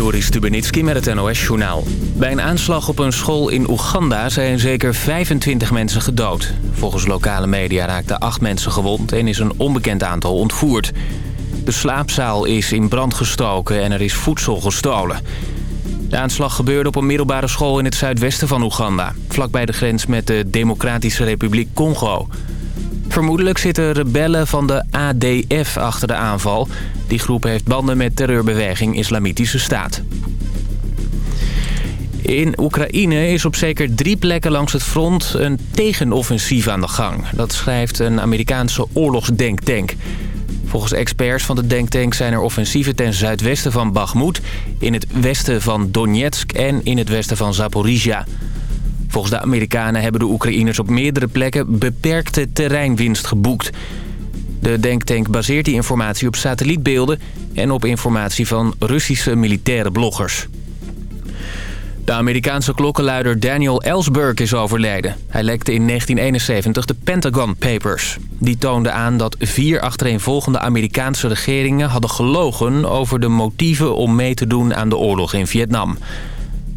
Joris Stubenitski met het NOS-journaal. Bij een aanslag op een school in Oeganda zijn zeker 25 mensen gedood. Volgens lokale media raakten 8 mensen gewond en is een onbekend aantal ontvoerd. De slaapzaal is in brand gestoken en er is voedsel gestolen. De aanslag gebeurde op een middelbare school in het zuidwesten van Oeganda... vlakbij de grens met de Democratische Republiek Congo... Vermoedelijk zitten rebellen van de ADF achter de aanval. Die groep heeft banden met terreurbeweging Islamitische Staat. In Oekraïne is op zeker drie plekken langs het front een tegenoffensief aan de gang. Dat schrijft een Amerikaanse oorlogsdenktank. Volgens experts van de denktank zijn er offensieven ten zuidwesten van Bakhmut... in het westen van Donetsk en in het westen van Zaporizhia. Volgens de Amerikanen hebben de Oekraïners op meerdere plekken beperkte terreinwinst geboekt. De denktank baseert die informatie op satellietbeelden en op informatie van Russische militaire bloggers. De Amerikaanse klokkenluider Daniel Ellsberg is overleden. Hij lekte in 1971 de Pentagon Papers. Die toonden aan dat vier achtereenvolgende Amerikaanse regeringen hadden gelogen... over de motieven om mee te doen aan de oorlog in Vietnam.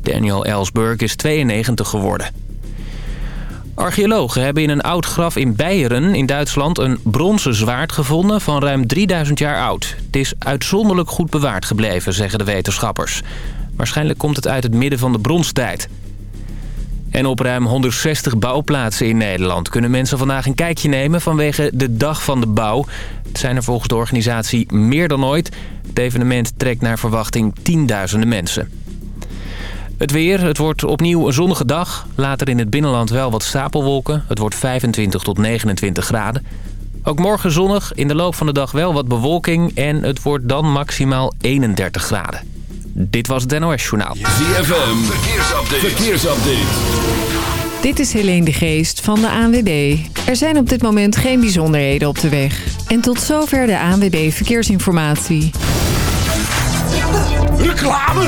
Daniel Ellsberg is 92 geworden. Archeologen hebben in een oud graf in Beieren in Duitsland... een bronzen zwaard gevonden van ruim 3000 jaar oud. Het is uitzonderlijk goed bewaard gebleven, zeggen de wetenschappers. Waarschijnlijk komt het uit het midden van de bronstijd. En op ruim 160 bouwplaatsen in Nederland kunnen mensen vandaag een kijkje nemen vanwege de Dag van de Bouw. Het zijn er volgens de organisatie meer dan ooit. Het evenement trekt naar verwachting tienduizenden mensen. Het weer, het wordt opnieuw een zonnige dag. Later in het binnenland wel wat stapelwolken. Het wordt 25 tot 29 graden. Ook morgen zonnig, in de loop van de dag wel wat bewolking... en het wordt dan maximaal 31 graden. Dit was het NOS Journaal. ZFM, verkeersupdate. verkeersupdate. Dit is Helene de Geest van de ANWB. Er zijn op dit moment geen bijzonderheden op de weg. En tot zover de ANWB Verkeersinformatie. Reclame!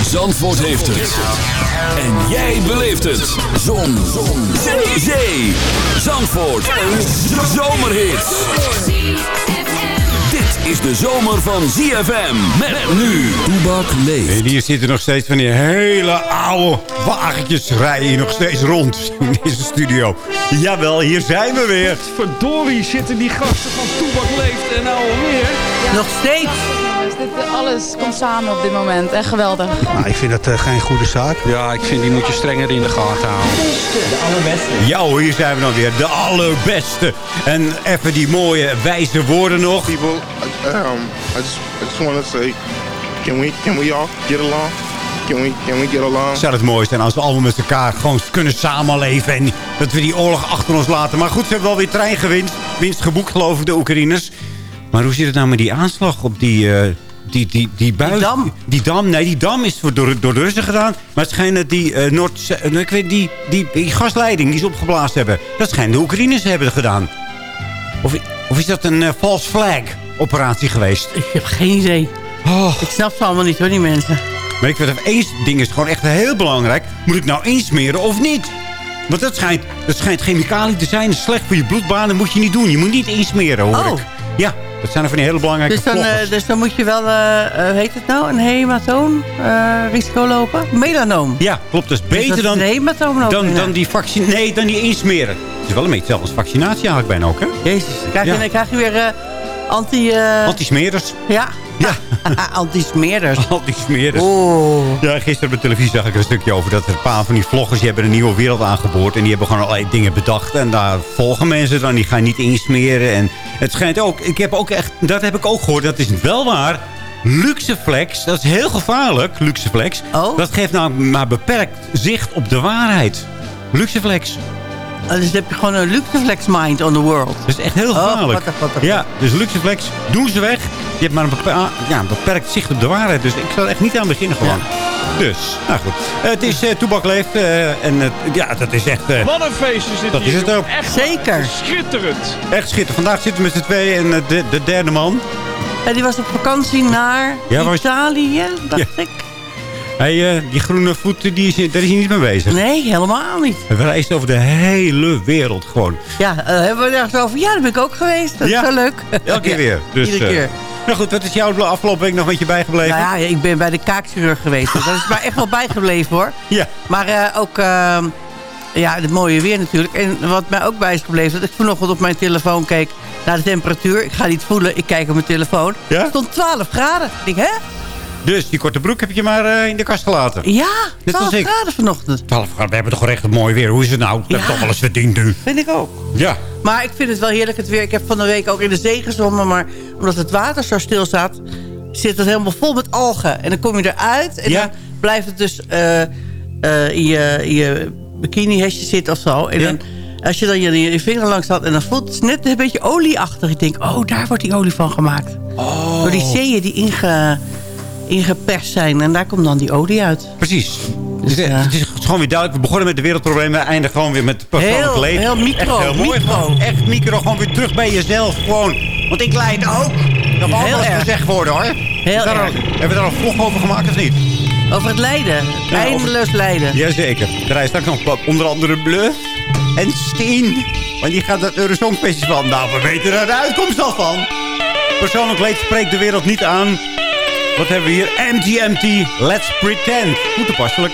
Zandvoort heeft het. En jij beleeft het. Zon. Zon. Zee. Zee. Zandvoort. Een zomerhit. Dit is de zomer van ZFM. Met nu. Toebak leeft. En hier zitten nog steeds van die hele oude wagentjes rijden hier nog steeds rond in deze studio. Jawel, hier zijn we weer. Verdorie zitten die gasten van Toebak Leeft en nou alweer. Nog steeds. Alles komt samen op dit moment. Echt geweldig. Nou, ik vind dat uh, geen goede zaak. Ja, ik vind die moet je strenger in de gaten houden. De allerbeste. Ja hoor, hier zijn we dan weer. De allerbeste. En even die mooie wijze woorden nog. People, um, I just, I just want to say, can we, can we all get along? Can we, can we get along? Zou het mooi zijn als we allemaal met elkaar gewoon kunnen samenleven. En dat we die oorlog achter ons laten. Maar goed, ze hebben wel weer treingewinst. Winst geboekt, geloof ik, de Oekraïners. Maar hoe zit het nou met die aanslag op die... Uh, die, die, die, buis, Die dam? Die dam, nee, die dam is voor, door, door de Russen gedaan. Maar het schijnt dat die, uh, Noord, uh, ik weet, die, die, die gasleiding die ze opgeblazen hebben... dat schijnt de Oekraïners hebben gedaan. Of, of is dat een uh, false flag operatie geweest? Ik heb geen idee. Oh. Ik snap ze allemaal niet hoor, die mensen. Maar ik weet dat één ding is gewoon echt heel belangrijk. Moet ik nou insmeren of niet? Want dat schijnt, dat schijnt chemicaliën te zijn. Slecht voor je bloedbaan. Dat moet je niet doen. Je moet niet insmeren, hoor Oh. ik. Ja, dat zijn er van die hele belangrijke Dus dan, eh, dus dan moet je wel, eh eh, hoe heet het nou, een hematoom eh, risico lopen? Melanoom. Ja, klopt. Is Dus beter dan, hematoom dan, dan die vaccin... Nee, dan die insmeren. Het is wel een beetje hetzelfde als vaccinatie eigenlijk bijna ook, hè? Jezus, dan krijg je, Ja. dan krijg je weer eh, anti... eh, Antismeerders. ja, Ja, anti-smeerders. antismeerders. Oeh. Ja, gisteren op de televisie zag ik een stukje over dat er een paar van die vloggers... die hebben een nieuwe wereld aangeboord. En die hebben gewoon allerlei dingen bedacht. En daar volgen mensen dan. Die gaan niet insmeren. En het schijnt ook... Ik heb ook echt... Dat heb ik ook gehoord. Dat is wel waar. Luxeflex, dat is heel gevaarlijk. Luxeflex. Oh. Dat geeft nou maar beperkt zicht op de waarheid. Luxeflex. Dus dan heb je gewoon een luxeflex mind on the world. Dat is echt heel Oh, gevaarlijk. wat wat ja, dus Luxeflex, doen ze weg. Je hebt maar een, bepa- ja, een beperkt zicht op de waarheid. Dus ik zal echt niet aan beginnen gewoon. Dus, nou goed. Eh, het is eh Toebak leeft. eh, en ja, dat is echt, eh, Wat een feestje zit Dat hier. is het ook. Echt Zeker. schitterend. echt schitterend. Vandaag zitten we met z'n tweeën en eh, de, de derde man. En die was op vakantie naar Ja, was- Italië, dacht ik. Eh, die groene voet, die is, daar is hij niet mee bezig. Nee, helemaal niet. Hij reist over de hele wereld gewoon. Ja, eh, hebben we er over? Ja, daar ben ik ook geweest. Dat Ja. is wel leuk. Elke keer weer. Dus, Iedere eh, keer. nou goed, wat is jou de afgelopen week nog met je bijgebleven? Nou ja, ik ben bij de kaakchirurg geweest. Dat is mij echt wel bijgebleven hoor. Ja. Maar ook ehm, ja, het mooie weer natuurlijk. En wat mij ook bij is gebleven... dat ik vanochtend op mijn telefoon keek naar de temperatuur. Ik ga niet voelen, ik kijk op mijn telefoon. Ja? Het stond 12 graden. Ik denk, hè? Dus die korte broek heb je maar eh, in de kast gelaten. Ja, Net 12 als ik. graden vanochtend. 12 graden, we hebben toch wel echt het mooi weer. Hoe is het nou? We hebben toch wel eens verdiend nu. Vind ik ook. Ja. Maar ik vind het wel heerlijk het weer. Ik heb van de week ook in de zee gezwommen. Maar omdat het water zo stil staat... zit het helemaal vol met algen. En dan kom je eruit. En Ja. dan blijft het dus eh, eh, in je, je bikini-hesje zitten of zo. En Ja. dan, als je dan je, je vinger langs had... en dan voelt het net een beetje olieachtig. Ik denk, oh, daar wordt die olie van gemaakt. Oh. Door die zeeën die inge, ingeperst zijn. En daar komt dan die olie uit. Precies. Dus, het, is, eh, het is gewoon weer duidelijk. We begonnen met de wereldproblemen. We eindigen gewoon weer met het persoonlijk Heel- leven. heel micro, Echt heel mooi. micro. Echt micro. Gewoon weer terug bij jezelf. Gewoon. Want ik leid ook. Dat mag erg. gezegd worden hoor. Heel erg. al- Hebben we daar al een vlog over gemaakt of niet? Over het lijden. Ja, Eindeloos lijden. Jazeker. Er rijdt straks nog onder andere Bluff en Steen. Want die gaat het Eurosong Festival. Nou, we weten er de uitkomst al van. Persoonlijk leed spreekt de wereld niet aan. Wat hebben we hier? MGMT, Let's Pretend. Goed toepasselijk.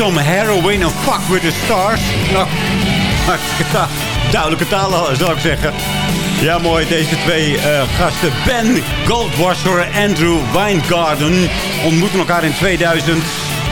Some heroin and fuck with the stars. Nou, ta- duidelijke taal zou ik zeggen. Ja, mooi. Deze twee eh, gasten, Ben Goldwasser en Andrew Weingarten, ontmoeten elkaar in 2000.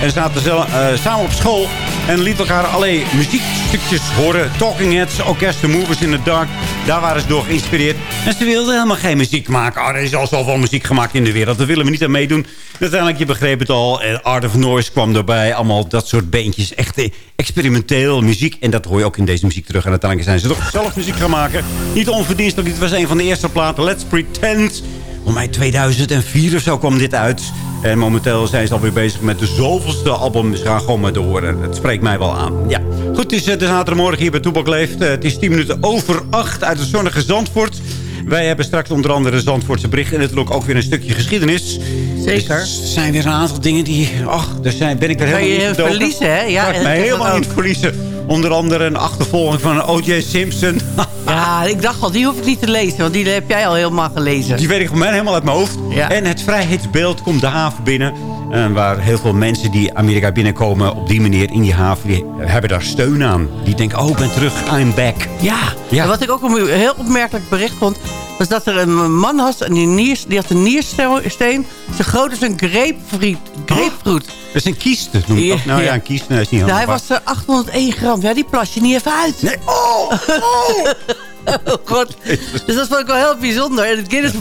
En zaten zel- eh, samen op school en lieten elkaar alleen muziekstukjes horen. Talking Heads, Orchestra Movers in the Dark. Daar waren ze door geïnspireerd. En ze wilden helemaal geen muziek maken. Oh, er is al zoveel muziek gemaakt in de wereld. Daar willen we niet aan meedoen. Uiteindelijk, je begreep het al. eh, Art of Noise kwam erbij. Allemaal dat soort beentjes. Echt eh, experimenteel muziek. En dat hoor je ook in deze muziek terug. En uiteindelijk zijn ze toch zelf muziek gaan maken. Niet onverdienstelijk. Dit was een van de eerste platen. Let's Pretend. Voor mij 2004 of zo kwam dit uit. En momenteel zijn ze alweer bezig met de zoveelste album. Ze gaan gewoon maar door. En Het spreekt mij wel aan. Ja. Goed, het is eh, de zaterdagmorgen hier bij Toebak Leeft. Eh, Het is 10 minuten over 8 uit het zonnige Zandvoort. Wij hebben straks onder andere Zandvoortse bericht. En natuurlijk ook weer een stukje geschiedenis. Zeker. Er zijn weer een aantal dingen die... Ach, daar zijn, ben ik er helemaal je in gedoken. verliezen, hè? Ja, ik mij helemaal niet verliezen. Onder andere een achtervolging van O.J. Simpson. Ja, ik dacht al, die hoef ik niet te lezen. Want die heb jij al helemaal gelezen. Die weet ik van mij helemaal uit mijn hoofd. Ja. En het vrijheidsbeeld komt de haven binnen. En waar heel veel mensen die Amerika binnenkomen op die manier in die haven... die hebben daar steun aan. Die denken, oh, ik ben terug, I'm back. Ja. Ja. En wat ik ook een heel opmerkelijk bericht vond... was dat er een man was en die, niers, die had een niersteen... zo groot als een grapefruit. grapefruit. Dat is een kieste, noem je dat? Nou ja, ja. een kieste nee, is niet Nou, hij was eh, 801 gram. Ja, die plas je niet even uit. Nee, oh, oh. Oh, God. Dus dat vond ik wel heel bijzonder. En het Guinness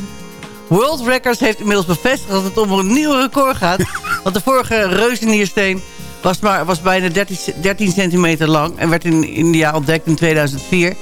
World Records heeft inmiddels bevestigd... dat het om een nieuw record gaat. Want de vorige reuzenniersteen was, maar, was bijna 13, 13 centimeter lang... en werd in India ontdekt in 2004.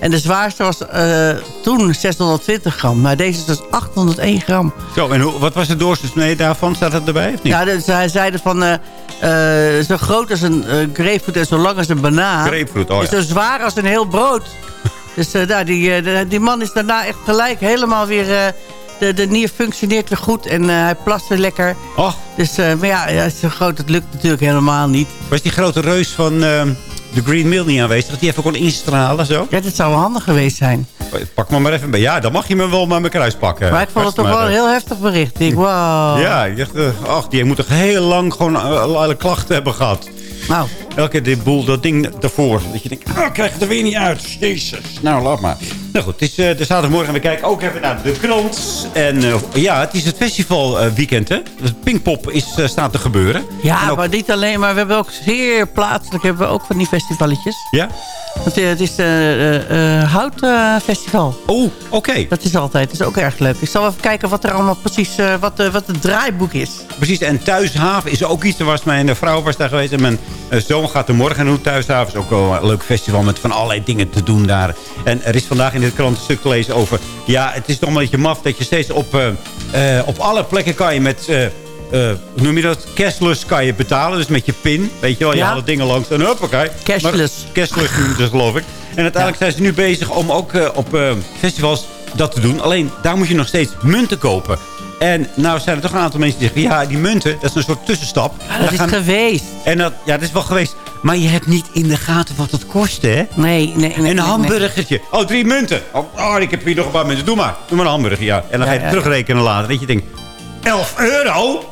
En de zwaarste was eh, toen 620 gram. Maar deze is dus 801 gram. Zo, en hoe, wat was de doorsnee daarvan? Staat dat erbij of niet? Ja, dus hij zeiden van... eh, eh, zo groot als een grapefruit en zo lang als een banaan. Grapefruit, oh ja. zo zwaar als een heel brood. dus nou, die, die man is daarna echt gelijk helemaal weer... de, de nier functioneert weer goed en eh, hij plast weer lekker. Och, Dus, eh, maar ja, ja, zo groot, dat lukt natuurlijk helemaal niet. was die grote reus van ehm, de Green Mill niet aanwezig? Dat die even kon instralen, zo? Ja, dit zou wel handig geweest zijn. Pak me maar even bij. Ja, dan mag je me wel maar mijn kruis pakken. Maar ik vond het toch wel een heel heftig bericht. Ik wow. Ja, ik dacht, eh, ach, die moet toch heel lang gewoon alle klachten hebben gehad. Nou, Elke keer dit boel, dat ding daarvoor. Dat je denkt, ah, ik krijg het er weer niet uit. Jezus. Nou, laat maar. Nou goed, het is eh, de zaterdagmorgen. en We kijken ook even naar de krant. En eh, ja, het is het festivalweekend, hè. Het Pinkpop is, eh, staat te gebeuren. ja, ook- maar niet alleen, maar we hebben ook zeer plaatselijk hebben we ook van die festivalletjes. Ja? Want, eh, het is een houtfestival. Oh, oké. Dat is altijd. Dat is ook erg leuk. Ik zal even kijken wat er allemaal precies, eh, wat, eh, wat het draaiboek is. Precies, en Thuishaven is ook iets. Er was mijn eh, vrouw was daar geweest en mijn eh, zoon gaat er morgen doen. Thuishaven is ook wel een leuk festival met van allerlei dingen te doen daar. En er is vandaag in dit krant een stuk te lezen over... Ja, het is toch een beetje maf dat je steeds op, eh, eh, op alle plekken kan je met... hoe noem je dat? Cashless kan je betalen. Dus met je pin. Weet je wel, je Ja. haalt het dingen langs en huppakee. Cashless. Maar- cashless noemen het, geloof ik. En uiteindelijk zijn ze nu bezig om ook op festivals dat te doen. Alleen, daar moet je nog steeds munten kopen. En nou zijn er toch een aantal mensen die zeggen... ja, die munten, dat is een soort tussenstap. dat Daar is gaan- geweest. En dat, ja, dat is wel geweest. Maar je hebt niet in de gaten wat het kost, hè? Nee, nee, nee. Een nee. hamburgertje. Oh, drie munten. Oh, oh, ik heb hier nog een paar munten. Doe maar. Doe maar een hamburger, ja. En dan ga je ja. terugrekenen later. Dat je denkt, 11 euro?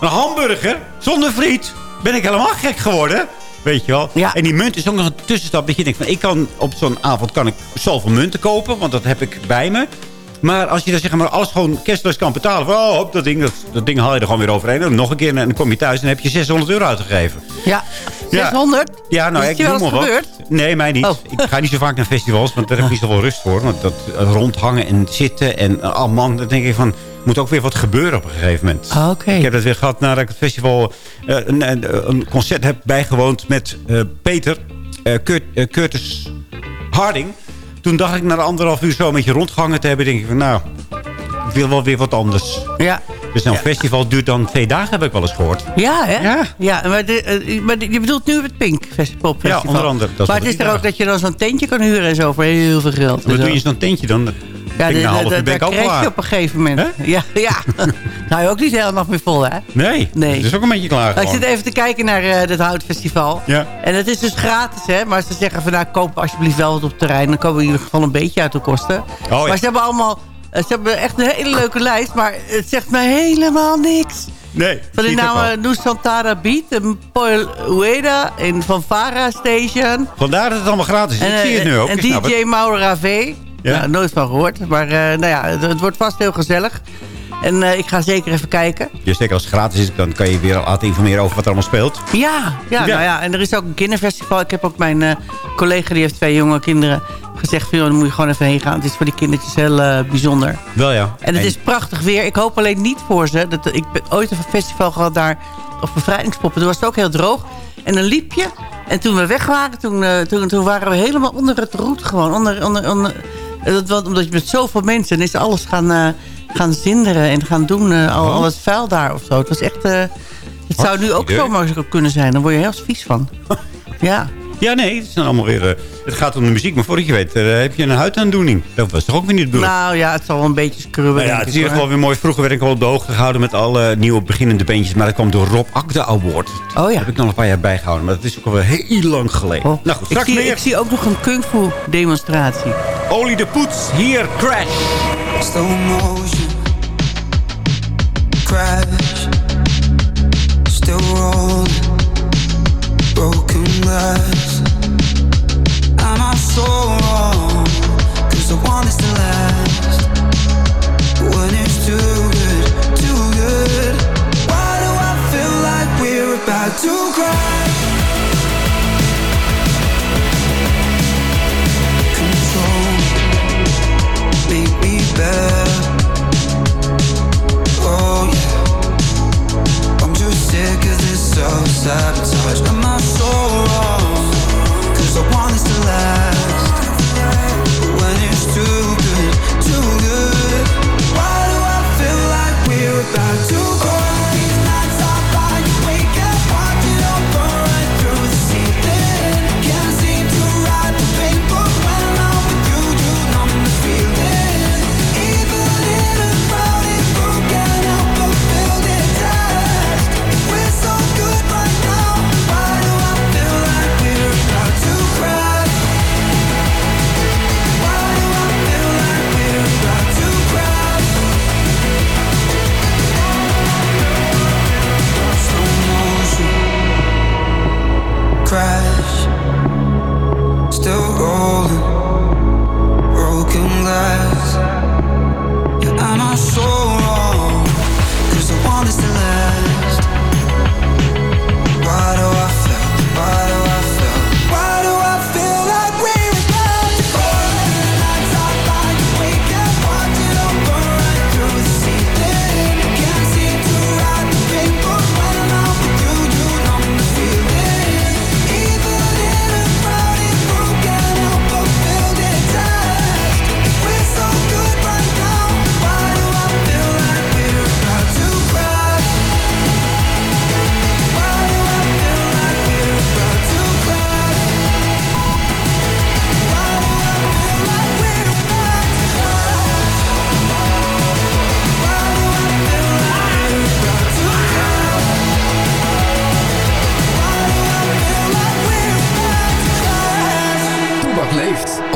Een hamburger? Zonder friet? Ben ik helemaal gek geworden? Weet je wel? Ja. En die munt is ook nog een tussenstap. Dat je denkt, van, ik kan op zo'n avond kan ik zoveel munten kopen. Want dat heb ik bij me. Maar als je dan zeg maar alles gewoon cashless kan betalen. Van, oh, dat, ding, dat, dat ding haal je er gewoon weer overheen. En nog een keer en dan kom je thuis en heb je 600 euro uitgegeven. Ja, Ja. 600? Ja, nou, Is ik noem maar wat. gebeurd? Nee, mij niet. Oh. Ik ga niet zo vaak naar festivals, want daar heb ik niet zoveel rust voor. Want dat eh, rondhangen en zitten en oh man, dan denk ik van... moet ook weer wat gebeuren op een gegeven moment. Ah, Oké. Ik heb dat weer gehad nadat ik het festival eh, een, een, concert heb bijgewoond met eh, Peter eh, eh, Curtis Harding. Toen dacht ik na de anderhalf uur zo een beetje rondgehangen te hebben, denk ik van nou, ik wil wel weer wat anders. Ja. Dus zo'n festival duurt dan twee dagen, heb ik wel eens gehoord. Ja, hè? Ja. ja maar, de, eh, maar de- je bedoelt nu het Pink Pop Festival. Ja, onder andere. Dat is maar het is er ook dat je dan zo'n tentje kan huren en zo voor heel veel geld. Wat en doe je zo'n tentje dan? Ja, de- de- uur ben ik ook krijg klaar. je op een gegeven moment. Ja, ja. nou, je ook niet helemaal meer vol, hè? Nee, Nee. het is ook een beetje klaar Nou, ik zit even te kijken naar eh het houtfestival. Ja. En het is dus gratis, hè. Maar ze zeggen van, nou, koop alsjeblieft wel wat op het terrein. Dan komen we in ieder geval een beetje uit de kosten. ja. Maar ze hebben allemaal... eh, Ze hebben echt een hele leuke lijst, maar het zegt mij helemaal niks. Nee. Van die zie het ook namen wel. Nu Santana Beat, en Paul Ueda en Van Vara Station. Vandaar dat het allemaal gratis is. ik En, zie het nu eh, ook. En ik DJ. Maura V. Ja? Nou, nooit van gehoord. Maar eh, nou ja, het, het wordt vast heel gezellig. En eh, ik ga zeker even kijken. Ja, zeker als het gratis is, dan kan je weer laten informeren over wat er allemaal speelt. Ja, ja. Nou ja, en er is ook een kinderfestival. Ik heb ook mijn eh, collega, die heeft twee jonge kinderen, gezegd... Van, dan moet je gewoon even heen gaan. Het is voor die kindertjes heel bijzonder. Wel ja. En het is prachtig weer. Ik hoop alleen niet voor ze. Dat, ik ben ooit een festival gehad daar op bevrijdingspoppen. Toen was het ook heel droog. En dan liep je. En toen we weg waren, toen, toen, toen waren we helemaal onder het roet gewoon. Onder, onder, onder, dat, want, omdat je met zoveel mensen is alles gaan, eh, gaan zinderen en gaan doen. eh, al, Oh. al het vuil daar of zo. Het was echt... eh, het zou nu ook idee. zomaar zo kunnen zijn. Dan word je heel vies van. ja. Ja, nee, het, is dan allemaal weer, eh, het gaat om de muziek. Maar voordat je weet, eh, heb je een huidaandoening. Dat was toch ook weer niet de bedoeling? Nou ja, het zal wel een beetje scrubben. Nou ja, het is ik, hier hoor. gewoon weer mooi. Vroeger werd ik al op de hoogte gehouden met alle nieuwe beginnende bandjes. Maar dat kwam door Rob Akda Award. Oh ja. heb ik nog een paar jaar bijgehouden. Maar dat is ook alweer heel lang geleden. Oh. Nou goed, ik, straks zie, meer. ik zie ook nog een kung fu demonstratie. Olie de Poets, hier Crash. Slow motion crash, still rolling, broken glass. Am I so wrong? 'Cause I want this to last. When it's too good, too good. Why do I feel like we're about to crash?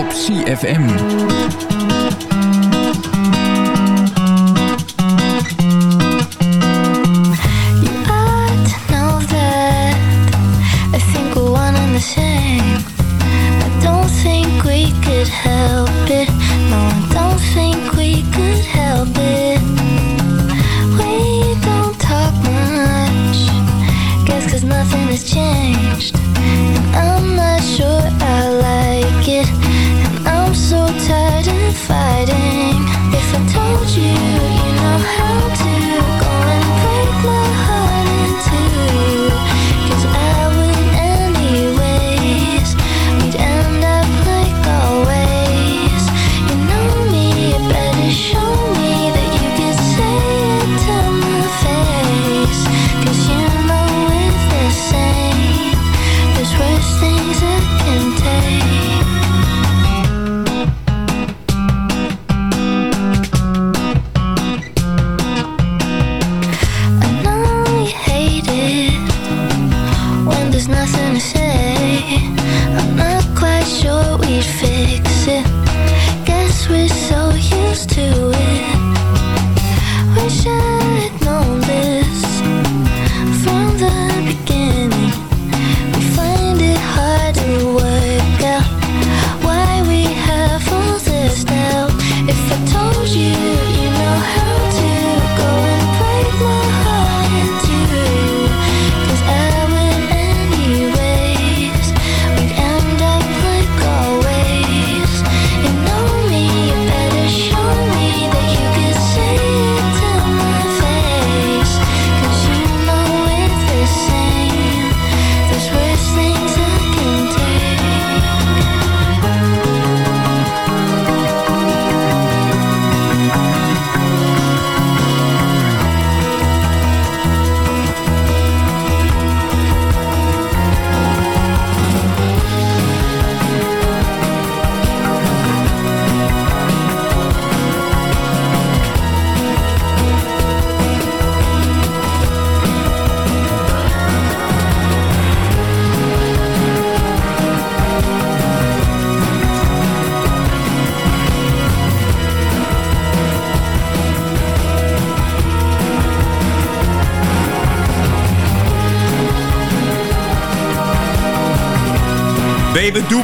Op CFM.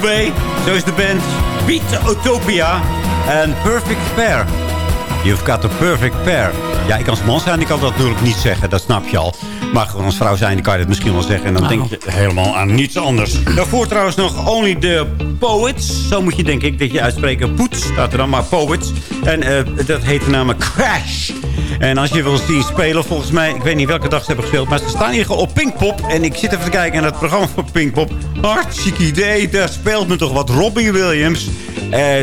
Zo is de band. Beat Utopia. En Perfect Pair. You've got the perfect pair. Ja, ik als man zijn, ik kan dat natuurlijk niet zeggen. Dat snap je al. Maar gewoon als vrouw zijn, kan je het misschien wel zeggen. En dan Nou. denk je helemaal aan niets anders. Daarvoor trouwens nog Only the Poets. Zo moet je denk ik dat je uitspreken. Poets staat er dan, maar Poets. En eh, dat heet de naam Crash. En als je wil zien spelen, volgens mij... Ik weet niet welke dag ze hebben gespeeld. Maar ze staan hier gewoon op Pinkpop. En ik zit even te kijken naar het programma van Pinkpop. Hartstikke idee. Daar speelt me toch wat Robbie Williams.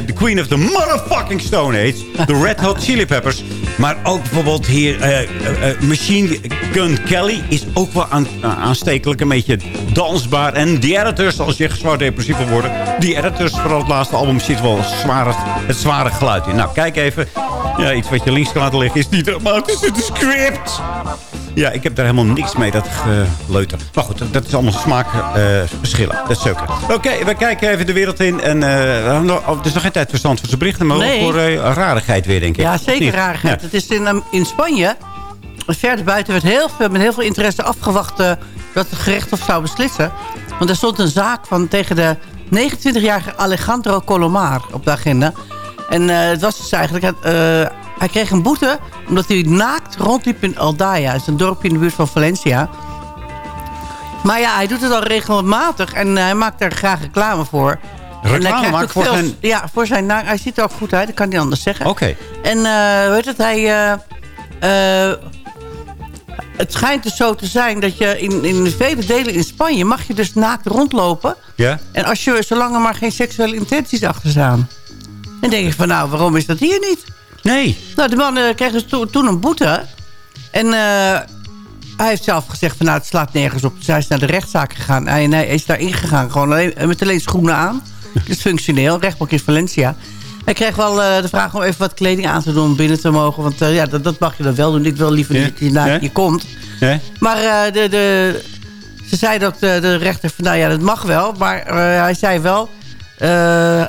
De Queen of the Motherfucking Stone Age. De Red Hot Chili Peppers. Maar ook bijvoorbeeld hier eh, eh, eh, Machine Gun Kelly is ook wel aan, aan- aanstekelijk. Een beetje dansbaar. En The Editors, als je zwaar depressief wil worden. The Editors, vooral het laatste album, zit wel het zware geluid in. Nou, kijk even. Ja, iets wat je links kan laten liggen is niet dramatisch. Het is script. Ja, ik heb daar helemaal niks mee, dat geleuter. Maar goed, dat is allemaal smaakverschillen. dat is oké. Oké, we kijken even de wereld in. En eh, hebben nog- oh, er is nog geen tijd voor Zandvoortse berichten, maar Nee. ook voor eh, rarigheid weer, denk ik. Ja, zeker rarigheid. Ja. Het is in, um, in Spanje, verder buiten, werd heel veel, met heel veel interesse afgewacht... eh, dat het gerechtshof zou beslissen. Want er stond een zaak van tegen de 29-jarige Alejandro Colomar op de agenda. En eh, het was dus eigenlijk... het, eh, hij kreeg een boete omdat hij naakt rondliep in Aldaya. Dat is een dorpje in de buurt van Valencia. Maar ja, hij doet het al regelmatig en eh, hij maakt daar graag reclame voor. En Reclame ook voor veel- zijn... Ja, voor zijn naakt. Hij ziet er ook goed uit, dat kan niet anders zeggen. Oké. En eh weet het, hij... eh, het schijnt dus zo te zijn dat je in, in vele delen in Spanje... mag je dus naakt rondlopen. Ja? En als je, zolang er maar geen seksuele intenties achter staan. Dan denk ik van, nou, waarom is dat hier niet? Nee. Nou, de man eh, kreeg dus to- toen een boete. En eh, hij heeft zelf gezegd van, nou, het slaat nergens op. Dus hij is naar de rechtszaak gegaan. Hij, en hij is daar ingegaan, gewoon alleen, met alleen schoenen aan. Dus functioneel, rechtbank in Valencia. Hij kreeg wel eh, de vraag om even wat kleding aan te doen om binnen te mogen. Want eh, ja, dat, dat mag je dan wel doen. Ik wil liever niet dat je Ja. je komt. Ja? Maar eh, de, de, ze zeiden ook, de, de rechter, van, nou ja, dat mag wel. Maar eh, hij zei wel, eh,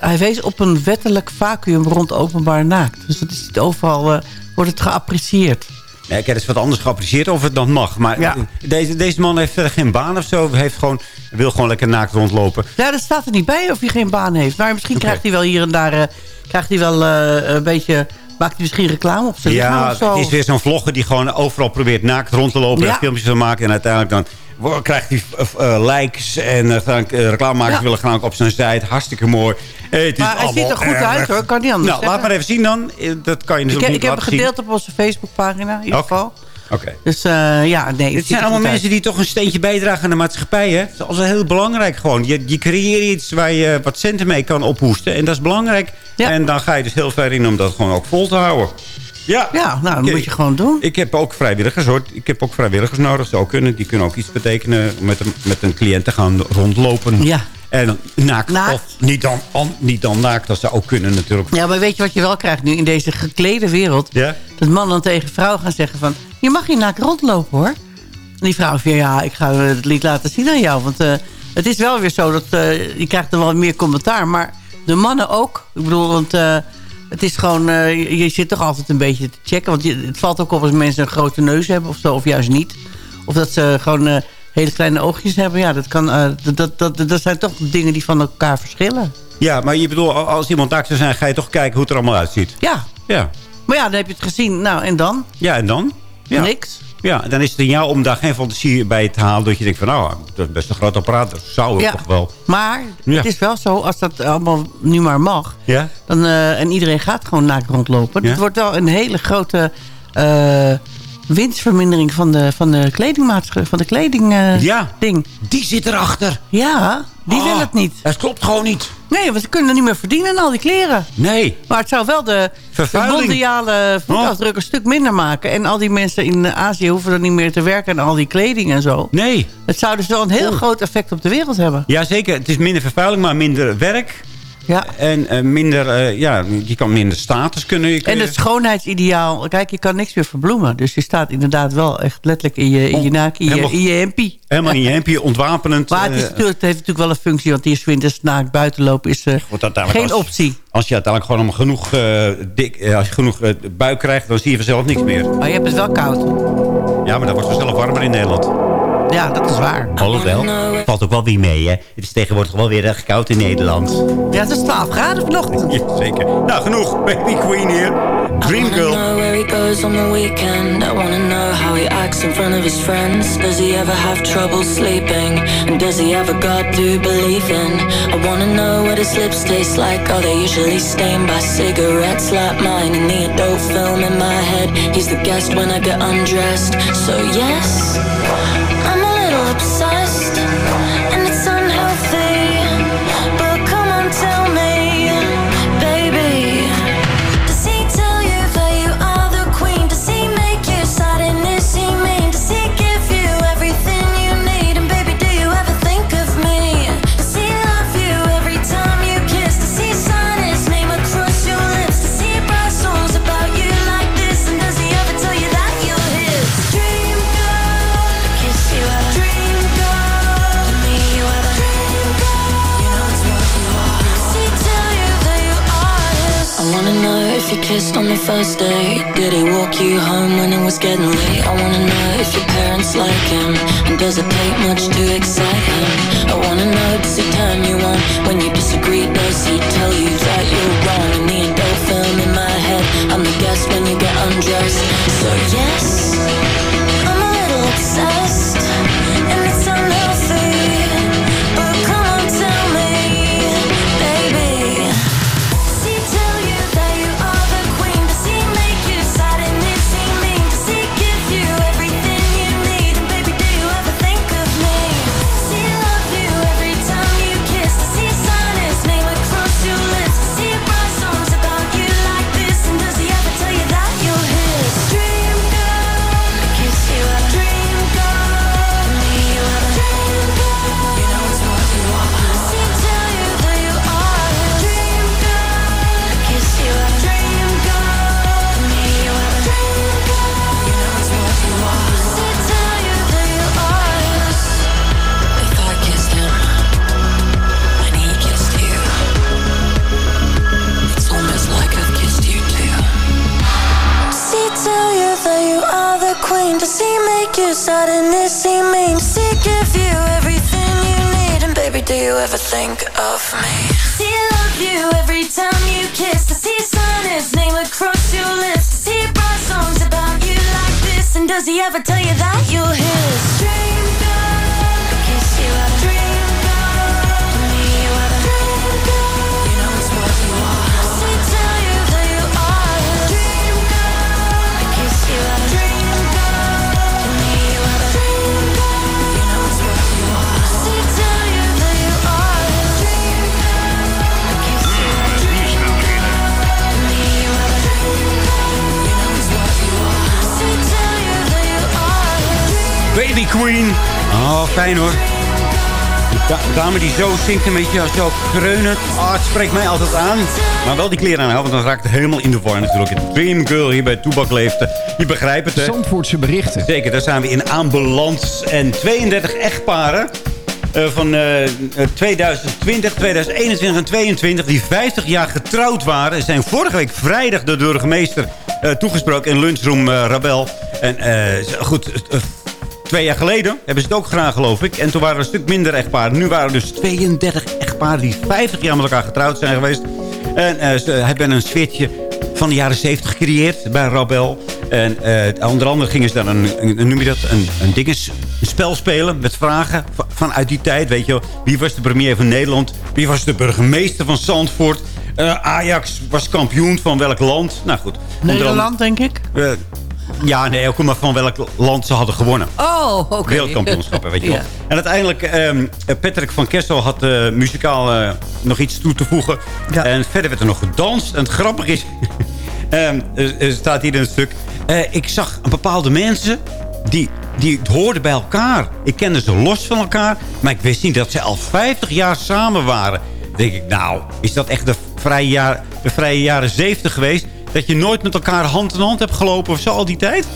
hij wees op een wettelijk vacuüm rond openbaar naakt. Dus dat is niet overal, eh, wordt het geapprecieerd. Ja, ik heb dus wat anders geapprecieerd of het dan mag. Maar Ja. deze, deze man heeft verder geen baan of zo. Heeft gewoon, wil gewoon lekker naakt rondlopen. Ja, dat staat er niet bij of hij geen baan heeft. Maar misschien krijgt hij wel hier en daar, eh, krijgt hij wel eh, een beetje, maakt hij misschien reclame op zijn Ja, of zo. het is weer zo'n vlogger die gewoon overal probeert naakt rond te lopen. Ja. En filmpjes van maken. En uiteindelijk dan krijgt hij eh, eh, likes. En uh, reclamemakers Ja. willen gaan ook op zijn site. Hartstikke mooi. Eh, het is Maar hij ziet er goed erg. uit hoor, kan niet anders Nou, laat maar even zien dan. Dat kan je ik, natuurlijk heb- niet ik heb zien. gedeeld op onze Facebookpagina in ieder geval. Oké. Dus ja, nee. Het zijn allemaal mensen die toch een steentje bijdragen aan de maatschappij. Hè? Dat is heel belangrijk gewoon. Je, je creëert iets waar je wat centen mee kan ophoesten. En dat is belangrijk. Ja. En dan ga je dus heel ver in om dat gewoon ook vol te houden. Ja, Ja, nou, dat moet je gewoon doen. Ik heb ook vrijwilligers hoor. Ik heb ook vrijwilligers nodig. Zou kunnen. Die kunnen ook iets betekenen. Met een, met een cliënt te gaan rondlopen. Ja. En naakt. Naakt. Of niet dan, an- niet dan naakt. Dat zou ook kunnen natuurlijk. Ja, maar weet je wat je wel krijgt nu in deze geklede wereld? Ja? Dat mannen tegen vrouw gaan zeggen van... je mag hier naakt rondlopen hoor. En die vrouw zegt, ja, ik ga het lied laten zien aan jou. Want eh, het is wel weer zo dat eh, je krijgt er wel meer commentaar. Maar de mannen ook. Ik bedoel, want eh, het is gewoon... eh, je, zit toch altijd een beetje te checken. Want je, het valt ook op als mensen een grote neus hebben of zo. Of juist niet. Of dat ze gewoon eh, hele kleine oogjes hebben. Ja, dat, kan, eh, dat, dat, dat, dat zijn toch dingen die van elkaar verschillen. Ja, maar je bedoelt, als iemand naakt zou zijn... ga je toch kijken hoe het er allemaal uitziet. Ja, Ja. maar ja, dan heb je het gezien. Nou, en dan? Ja, en dan? Ja. Niks. Ja, dan is het in jou om daar geen fantasie bij te halen. Dat je denkt van, nou, dat is best een groot apparaat. Dat zou het Ja. toch wel. Maar Ja. het is wel zo, als dat allemaal nu maar mag... Ja? Dan, eh, en iedereen gaat gewoon naakt rondlopen... Het wordt wel een hele grote eh, winstvermindering van de, van de kledingmaatschappij... van de kleding eh, Ja. ding. Die zit erachter. Ja, die Ah, wil het niet. Dat klopt gewoon niet. Nee, want ze kunnen er niet meer verdienen aan al die kleren. Nee. Maar het zou wel de, mondiale voetafdruk een stuk minder maken. En al die mensen in Azië hoeven er niet meer te werken... aan al die kleding en zo. Nee. Het zou dus wel een heel groot effect op de wereld hebben. Jazeker, het is minder vervuiling, maar minder werk. Ja. En eh, minder, eh, ja, je kan minder status kunnen. Je En het schoonheidsideaal, kijk, je kan niks meer verbloemen. Dus je staat inderdaad wel echt letterlijk in je, in je naak, in je, in je hempie. Helemaal in je hempje, ontwapenend. Maar het, is eh, natuurlijk, het heeft natuurlijk wel een functie, want die winters naakt buiten lopen is geen als- optie. Als je uiteindelijk gewoon om genoeg, dik, als je genoeg buik krijgt, dan zie je vanzelf niks meer. Maar je hebt het wel koud. Ja, maar dat wordt vanzelf warmer in Nederland. Ja, dat is waar. Alhoewel, valt ook wel weer mee, hè. Het is tegenwoordig wel weer erg koud in Nederland. Ja, het is 12 graden vanochtend. Ja, zeker. Nou, genoeg. Baby Queen hier. Dream Girl. know where he goes on the weekend. I wanna know how he acts in front of his friends. Does he ever have trouble sleeping? And does he have a God to believe in? I wanna know what his lips taste like. Are they usually stained by cigarettes like mine? In the adult film in my head, he's the guest when I get undressed. So yes, little obsessed, kissed on the first date. Did he walk you home when it was getting late? I wanna know if your parents like him. And does it take much to excite him? I wanna know, does he turn you on when you disagree? Does he tell you that you're wrong? In the adult film in my head, I'm the guest when you get undressed. So yes, think fijn hoor. Die da- dame die zo zingt, een beetje zo kreunend. Oh, het spreekt mij altijd aan. Maar wel die kleren aan, want dan raakt het helemaal in de war natuurlijk. Dream Girl hier bij Toebak leefde. Je begrijpt het, hè? Zandvoortse berichten. Zeker, daar zijn we in aanbeland. En 32 echtparen eh, van eh, 2020, 2021 en 2022... die 50 jaar getrouwd waren... zijn vorige week vrijdag door de burgemeester eh, toegesproken... in lunchroom eh, Rabel. En eh, goed... Twee jaar geleden hebben ze het ook gedaan, geloof ik. En toen waren er een stuk minder echtparen. Nu waren er dus 32 echtparen die 50 jaar met elkaar getrouwd zijn geweest. En eh, ze hebben een sfeertje van de jaren 70 gecreëerd bij Rabel. En eh, onder andere gingen ze dan een, een, noem je dat, een, een, dinges, een spel spelen met vragen va- vanuit die tijd. Weet je wel, wie was de premier van Nederland? Wie was de burgemeester van Zandvoort? Eh, Ajax was kampioen van welk land? Nou goed. andere- Nederland, denk ik. Ja, nee, ook maar van welk land ze hadden gewonnen. Oh, oké. Wereldkampioenschappen, weet je wel. Ja. En uiteindelijk, ehm, Patrick van Kessel had eh, muzikaal eh, nog iets toe te voegen. En verder werd er nog gedanst. En het grappige is, ehm, er, er staat hier in het stuk... eh, ik zag bepaalde mensen die, die hoorden bij elkaar. Ik kende ze los van elkaar. Maar ik wist niet dat ze al 50 jaar samen waren. Dan denk ik, nou, is dat echt de vrije, jaar, de vrije jaren 70 geweest? Dat je nooit met elkaar hand in hand hebt gelopen of zo al die tijd?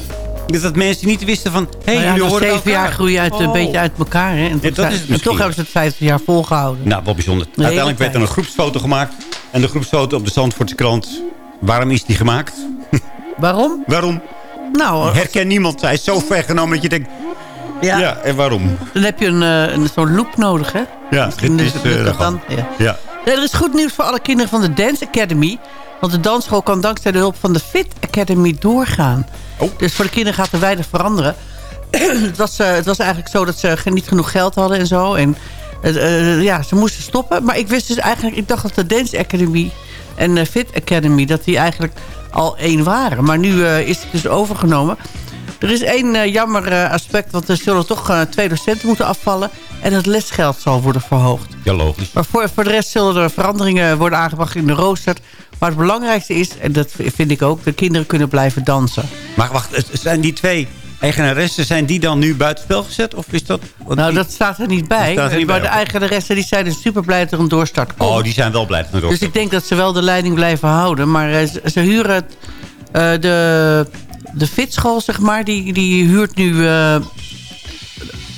Dus dat mensen niet wisten van... Hé, hey, Nou ja, jullie horen zeven jaar groei je uit, een Oh. beetje uit elkaar. Hè? En, Ja, dat is en toch hebben ze het 50 jaar volgehouden. Nou, wel bijzonder. Uiteindelijk werd er een groepsfoto gemaakt. En de groepsfoto op de Zandvoortse krant. Waarom is die gemaakt? Waarom? Waarom? Nou, Herken niemand. Hij is zo ver genomen dat je denkt... Ja. Ja, en waarom? Dan heb je een, eh, een, zo'n loop nodig, hè? Ja, Misschien dit is het eh, dan. Ja. Ja. Nee, er is goed nieuws voor alle kinderen van de Dance Academy. Want de dansschool kan dankzij de hulp van de Fit Academy doorgaan. Oh. Dus voor de kinderen gaat er weinig veranderen. het, was, eh, het was eigenlijk zo dat ze niet genoeg geld hadden en zo. En eh, eh, ja, ze moesten stoppen. Maar ik wist dus eigenlijk... Ik dacht dat de Dance Academy en de Fit Academy... dat die eigenlijk al één waren. Maar nu is het dus overgenomen. Er is één jammer aspect. Want er zullen toch twee docenten moeten afvallen. En het lesgeld zal worden verhoogd. Ja, logisch. Maar voor, voor de rest zullen er veranderingen worden aangebracht in de rooster. Maar het belangrijkste is, en dat vind ik ook... de kinderen kunnen blijven dansen. Maar wacht, zijn die twee eigenaressen, zijn die dan nu buitenspel gezet? Of is dat... Nou, die- dat staat er niet bij. Dat er niet maar bij, de eigenaressen die zijn dus super blij dat er een doorstart komt. Oh, die zijn wel blij met Dus ik denk dat ze wel de leiding blijven houden. Maar eh, ze, huren het, eh, de, de fitschool, zeg maar, die, die huurt nu eh,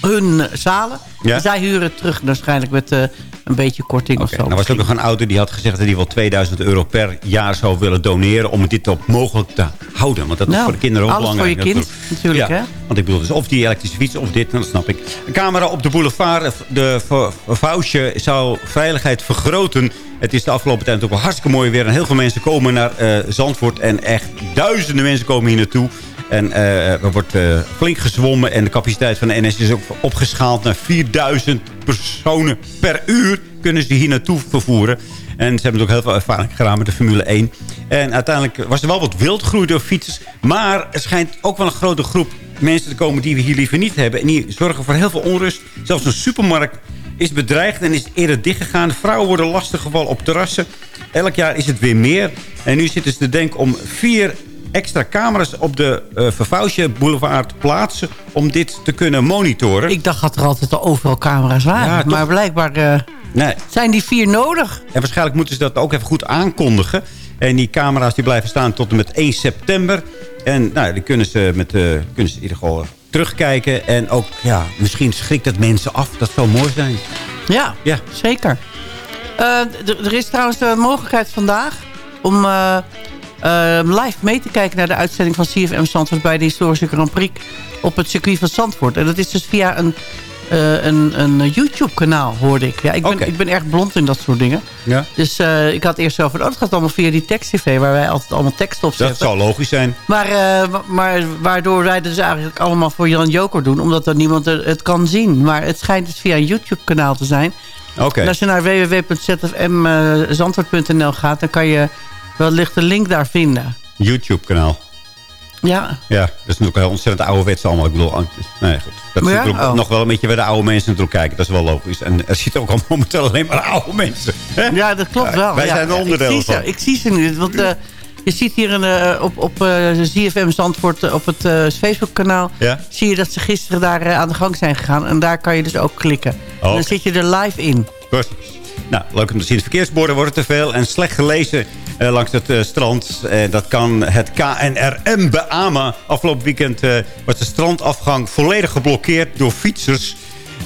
hun zalen. Ja? En zij huren het terug waarschijnlijk met eh, een beetje korting of zo. Nou was er ook nog een ouder die had gezegd dat hij wel 2000 euro per jaar zou willen doneren... om dit op mogelijk te houden. Want dat is Nou, voor de kinderen ook alles voor belangrijk. je kind natuurlijk, ja, hè? Want ik bedoel, dus of die elektrische fiets of dit, dat snap ik. Een camera op de boulevard, de Vausje zou veiligheid vergroten. Het is de afgelopen tijd ook wel hartstikke mooi weer. En heel veel mensen komen naar eh, Zandvoort. En echt duizenden mensen komen hier naartoe. En eh, er wordt eh, flink gezwommen. En de capaciteit van de NS is ook opgeschaald naar 4000 personen per uur. Kunnen ze hier naartoe vervoeren. En ze hebben ook heel veel ervaring gedaan met de Formule 1. En uiteindelijk was er wel wat wildgroei door fietsers. Maar er schijnt ook wel een grote groep mensen te komen die we hier liever niet hebben. En die zorgen voor heel veel onrust. Zelfs een supermarkt is bedreigd en is eerder dichtgegaan. Vrouwen worden lastiggevallen op terrassen. Elk jaar is het weer meer. En nu zitten ze te denken om vier extra camera's op de uh, Boulevard plaatsen... om dit te kunnen monitoren. Ik dacht dat er altijd al overal camera's waren. Ja, maar blijkbaar eh, Nee. zijn die vier nodig. En waarschijnlijk moeten ze dat ook even goed aankondigen. En die camera's die blijven staan tot en met 1 september. En nou, die kunnen ze, met, uh, kunnen ze in ieder geval terugkijken. En ook, ja, misschien schrikt het mensen af. Dat zou mooi zijn. Ja, Ja. zeker. Er is trouwens de mogelijkheid vandaag om live mee te kijken naar de uitzending van CFM Zandvoort bij de historische Grand Prix op het circuit van Zandvoort. En dat is dus via een, eh, een, een YouTube-kanaal, hoorde ik. Ja, ik, ben, ik ben erg blond in dat soort dingen. Ja. Dus eh, ik had eerst zo van, oh, dat gaat allemaal via die tekst-tv... waar wij altijd allemaal tekst op Dat zetten. zou logisch zijn. Maar, eh, maar waardoor wij dus eigenlijk allemaal voor Jan Joker doen... omdat er niemand het kan zien. Maar het schijnt dus via een YouTube-kanaal te zijn. Oké. Als je naar www.zfmzandvoort.nl gaat... dan kan je wellicht de link daar vinden. YouTube-kanaal. Ja, Ja, dat is natuurlijk heel ontzettend ouderwets allemaal. Ik bedoel, nee, goed. Dat is Ja? Oh. nog wel een beetje waar de oude mensen naartoe kijken. Dat is wel logisch. En er zitten ook al momenteel alleen maar oude mensen. Hè? ja dat klopt Ja, wel. wij Ja, zijn er onderdeel ik zie ze, van. Ik zie ze nu. Want eh, je ziet hier een, eh, op, op eh, ZFM Zandvoort... op het eh, Facebook-kanaal... Ja? zie je dat ze gisteren daar aan de gang zijn gegaan. En daar kan je dus ook klikken. En dan zit je er live in. Precies. Nou, leuk om te zien. De verkeersborden worden te veel en slecht gelezen langs het eh, strand. Eh, dat kan het KNRM beamen. Afgelopen weekend eh, was de strandafgang volledig geblokkeerd door fietsers.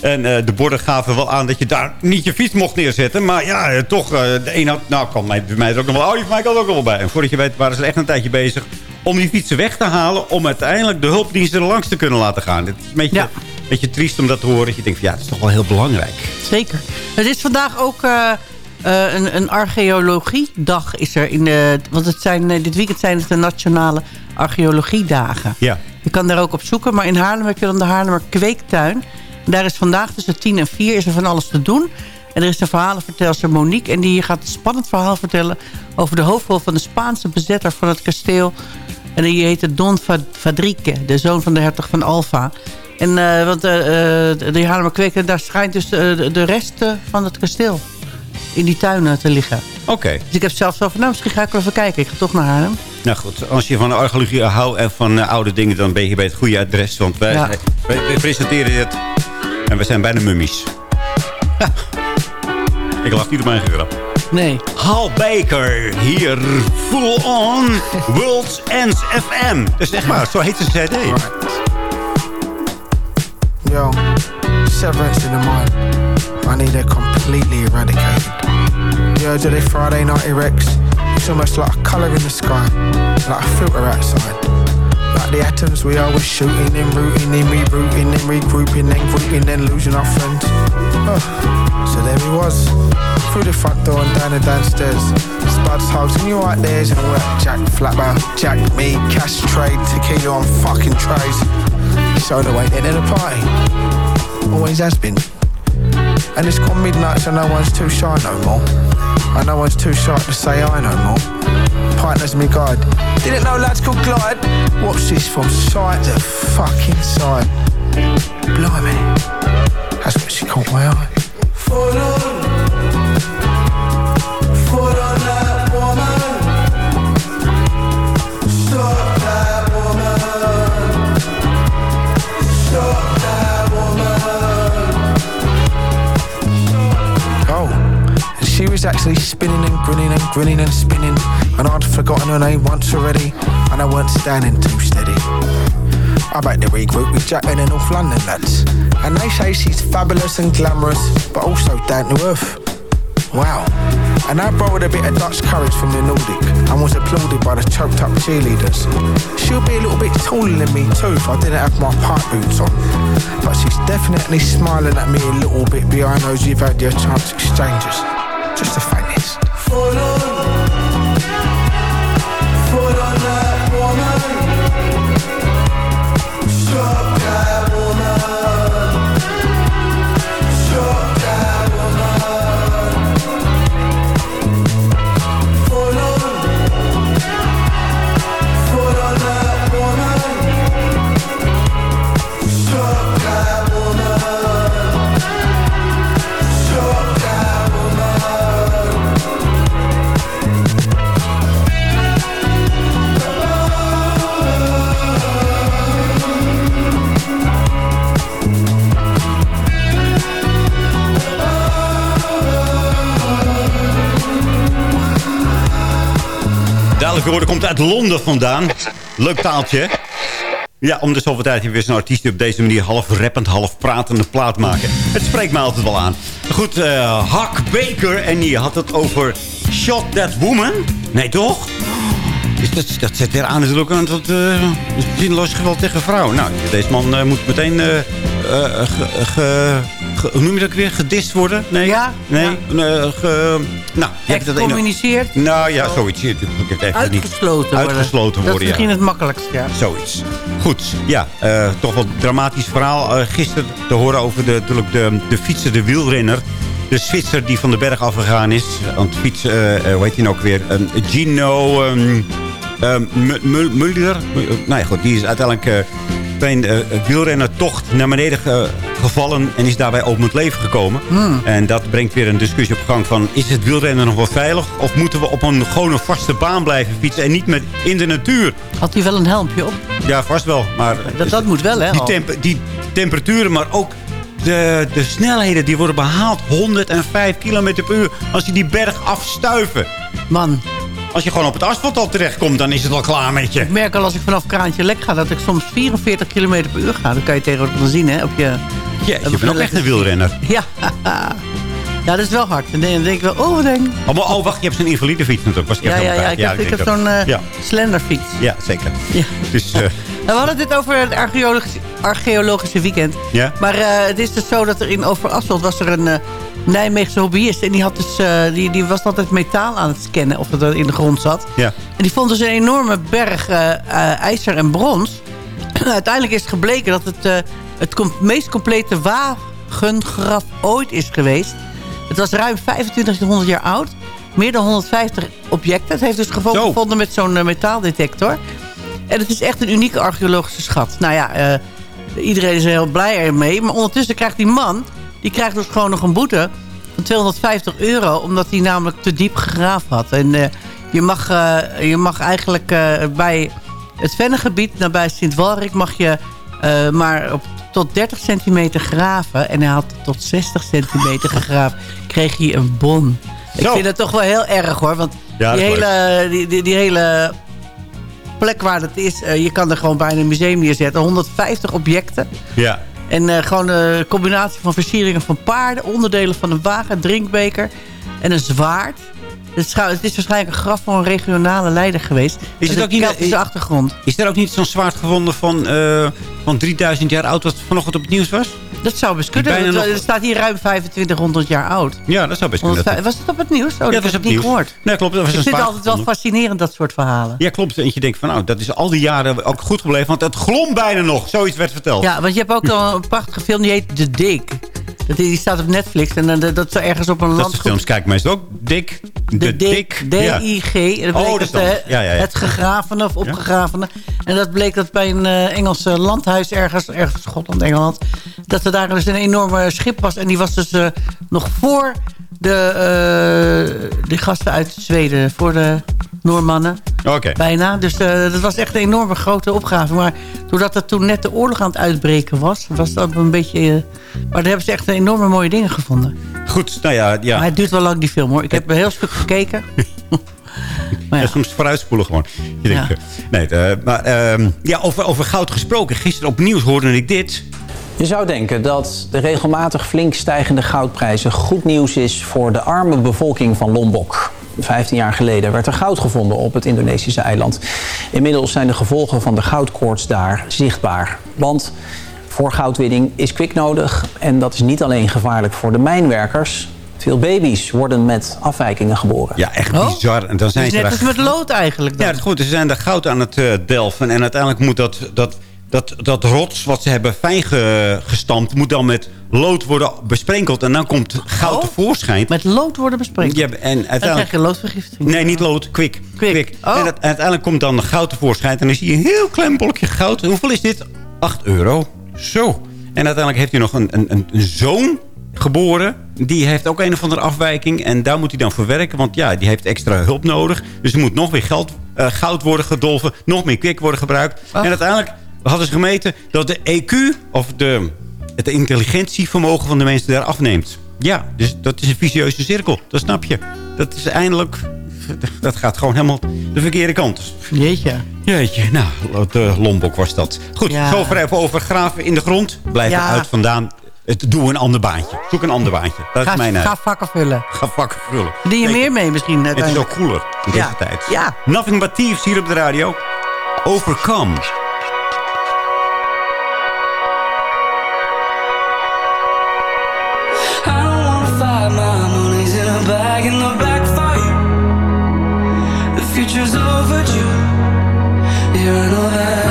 En eh, de borden gaven wel aan dat je daar niet je fiets mocht neerzetten. Maar ja, eh, toch, eh, de een had... Nou, kan mij, bij mij er ook nog wel... Oh, mij kan er ook nog wel bij. En voordat je weet waren ze echt een tijdje bezig om die fietsen weg te halen... om uiteindelijk de hulpdiensten er langs te kunnen laten gaan. Het is een beetje, Ja. een beetje triest om dat te horen. Dat je denkt, van, ja, het is toch wel heel belangrijk. Zeker. Het is vandaag ook eh, een, een archeologiedag. Is er in de, want het zijn, eh, dit weekend zijn het de nationale archeologiedagen. Ja. Je kan daar ook op zoeken. Maar in Haarlem heb je dan de Haarlemmer Kweektuin. En daar is vandaag tussen 10 en 4 is er van alles te doen. En er is de verhalenvertelster Monique. En die gaat een spannend verhaal vertellen... over de hoofdrol van de Spaanse bezetter van het kasteel. En die heette Don Fadrique. De zoon van de hertog van Alfa. En, eh, want de Haarlemmer Kweektuin... daar schijnt dus de, de rest eh, van het kasteel... in die tuinen te liggen. Oké. Dus ik heb zelf zo van... nou, misschien ga ik wel even kijken. Ik ga toch naar Haarlem. Nou goed, als je van archeologie houdt en van eh, oude dingen... dan ben je bij het goede adres. Want wij, Ja. wij, wij presenteren dit en we zijn bijna mummies. Ik lach niet op mijn grap. Nee. Hal Baker, hier full on World's Ends FM. Dus echt waar, zo heet de CD. Yo, severance in the mind. I need it completely eradicated. Yo, to the Friday night erects. It's almost like a colour in the sky, like a filter outside. Like the atoms, we always shooting and rooting and rerouting and regrouping and grouping, and losing our friends. Oh, so there he was, through the front door and down the downstairs. Spuds holding you right there's and all that Jack Flapper, Jack me, cash trade, tequila on fucking trays. Soda waiting at the party, always has been. And it's gone midnight so no one's too shy no more. And no one's too shy to say I no more. Partners me guide. Didn't know lads could glide. Watch this from side to fucking side. Blimey. That's what she caught my eye. Fall actually spinning and grinning and grinning and spinning. And I'd forgotten her name once already, and I weren't standing too steady. I back to regroup with Jack and the North London lads. And they say she's fabulous and glamorous, but also down to earth. Wow. And I borrowed a bit of Dutch courage from the Nordic and was applauded by the choked up cheerleaders. She'll be a little bit taller than me too if I didn't have my pipe boots on. But she's definitely smiling at me a little bit behind those you've had your chance exchanges. Just a faintness. Fall woman. Hoorde komt uit Londen vandaan. Leuk taaltje. Ja, om de zoveel tijd weer zo'n artiest op deze manier half rappend, half pratende plaat maken. Het spreekt mij altijd wel aan. Goed, eh Huck Baker en die had het over Shot That Woman. Nee, toch? Dus dat, dat zet weer aan natuurlijk aan tot uh, zinloos geweld tegen vrouwen. Nou, deze man eh, moet meteen... eh, hoe noem je dat weer? Gedist worden? Nee? Ja, Nee? Eh, ge- nou, je hebt dat Excommuniceerd. Nou ja, zoiets. Ik heb het niet- Uitgesloten worden. Uitgesloten Dat worden, is misschien ja. het makkelijkst, ja. Zoiets. Goed, ja, eh, toch wel een dramatisch verhaal. Eh, gisteren te horen over de, natuurlijk de, de fietser, de wielrenner. De Zwitser die van de berg afgegaan is. Aan het fietsen, hoe heet hij nou ook weer? Een Gino Mu- Mulder. Nou ja, goed, die is uiteindelijk... bij een eh, wielrennertocht naar beneden ge- gevallen en is daarbij ook om het leven gekomen. Hmm. En dat brengt weer een discussie op gang van... is het wielrennen nog wel veilig? Of moeten we op een gewone vaste baan blijven fietsen... en niet met in de natuur? Had hij wel een helmpje op? Ja, vast wel. Maar Dat, dat moet wel, hè? die, temp- die temperaturen, maar ook de, de snelheden die worden behaald. 105 km per uur. Als je die berg afstuiven. Man. Als je gewoon op het asfalt al terechtkomt, dan is het al klaar met je. Ik merk al als ik vanaf Kraantje Lek ga... dat ik soms 44 km per uur ga. Dat kan je tegenwoordig wel zien, hè? Op je, Ja, je bent ook echt een wielrenner. Ja. ja, dat is wel hard. En dan denk ik wel, oh, wat denk. Oh, maar, oh, wacht, je hebt zo'n invalidefiets natuurlijk. Was ik Ja, ja, ja. Ik heb, zo'n eh Ja. slenderfiets. ja, zeker. Ja. Dus, eh, En we hadden dit over het archeologische, archeologische weekend. Ja. Maar eh, het is dus zo dat er in Overasselt was er een Nijmeegse hobbyist. En die, had dus, eh, die, die was altijd metaal aan het scannen of het er in de grond zat. ja. En die vond dus een enorme berg eh, eh, ijzer en brons. Uiteindelijk is gebleken dat het het com- meest complete wagengraf ooit is geweest. Het was ruim 2500 jaar oud. Meer dan 150 objecten. Het heeft dus Zo. gevonden met zo'n metaaldetector. En het is echt een unieke archeologische schat. Nou ja, iedereen is er heel blij ermee. Maar ondertussen krijgt die man... die krijgt dus gewoon nog een boete van 250 euro... omdat hij namelijk te diep gegraven had. En eh, je, mag, eh, je mag eigenlijk eh, bij het Vennegebied... nabij Sint-Walrik mag je maar op tot 30 centimeter graven. En hij had tot 60 centimeter gegraven. Kreeg hij een bon. Ik vind het toch wel heel erg hoor. Want Ja, dat die, hele, die, die, die hele plek waar het is... je kan er gewoon bijna een museum neerzetten. 150 objecten. Ja. En eh, gewoon een combinatie van versieringen van paarden... onderdelen van een wagen, drinkbeker en een zwaard. Het is, het is waarschijnlijk een graf van een regionale leider geweest. Is het ook niet- Keltische achtergrond. Is er ook niet zo'n zwaard gevonden van, eh, van 3000 jaar oud... wat vanochtend op het nieuws was? Dat zou best kunnen. nog- Het staat hier ruim 2500 jaar oud. Ja, dat zou best kunnen. 105 was het op het nieuws? Oh, dat ja, heb ik niet gehoord. Nee, klopt. Dat was Ik een vind het altijd wel fascinerend, dat soort verhalen. Ja, klopt. En je denkt van, nou, dat is al die jaren ook goed gebleven. Want het glom bijna nog. Zoiets werd verteld. Ja, want je hebt ook al een prachtige film, die heet The Dig. Dat, die staat op Netflix en dat is ergens op een dat soort landgoed. films kijk meestal ook. Dik. De, dik. D-I-G. Dat Oh, dat is dat, dan. eh, Ja, ja, ja. Het gegravene of opgegravene. En dat bleek dat bij een eh, Engelse landhuis ergens, ergens in Schotland, Engeland... dat er daar dus een enorme schip was. En die was dus eh, nog voor de, eh, de gasten uit Zweden, voor de Noormannen. Oké. Bijna. Dus eh, dat was echt een enorme grote opgave. Maar doordat er toen net de oorlog aan het uitbreken was... was dat een beetje... eh, maar daar hebben ze echt enorme mooie dingen gevonden. Goed, nou ja. ja. Maar het duurt wel lang, die film, hoor. Ik heb een heel stuk gekeken. Maar ja. soms vooruitspoelen gewoon. Je denkt, Ja. nee, maar ehm, ja, over, over goud gesproken. Gisteren op nieuws hoorde ik dit. Je zou denken dat de regelmatig flink stijgende goudprijzen goed nieuws is voor de arme bevolking van Lombok. 15 jaar geleden werd er goud gevonden op het Indonesische eiland. Inmiddels zijn de gevolgen van de goudkoorts daar zichtbaar. Want voor goudwinning is kwik nodig. En dat is niet alleen gevaarlijk voor de mijnwerkers. Veel baby's worden met afwijkingen geboren. Ja, echt Oh? bizar. En dan Het zijn is ze net als met lood eigenlijk. Ja, Dan. is goed. Ze zijn daar goud aan het eh, delven. En uiteindelijk moet dat, dat, dat, dat rots wat ze hebben fijn ge- gestampt... moet dan met lood worden besprenkeld. En dan komt goud Oh, tevoorschijn. Met lood worden bespreken. Ja, en Dan krijg uiteindelijk... je loodvergiftiging. Nee, niet lood. Kwik. Kwik. Oh. En dat- uiteindelijk komt dan goud tevoorschijn. En dan zie je een heel klein bolkje goud. Hoeveel is dit? 8 euro. Zo. En uiteindelijk heeft hij nog een, een, een zoon geboren. Die heeft ook een of andere afwijking. En daar moet hij dan voor werken. Want ja, die heeft extra hulp nodig. Dus er moet nog weer geld, eh, goud worden gedolven. Nog meer kwik worden gebruikt. En uiteindelijk hadden ze gemeten dat de EQ... of de, het intelligentievermogen van de mensen daar afneemt. Ja, dus dat is een vicieuze cirkel. Dat snap je. Dat is eindelijk... Dat gaat gewoon helemaal de verkeerde kant. Jeetje. Jeetje, nou, de Lombok was dat. Goed, Ja. zover even over graven in de grond. Blijf Ja. eruit vandaan. Het, doe een ander baantje. Zoek een ander baantje. Dat Ga, is mijn ga vakken vullen. Ga vakken vullen. Verdien je meer mee misschien Het is ook cooler in deze Ja. tijd. Ja. Nothing but thieves hier op de radio. Overcome. The future's overdue. Yeah, I know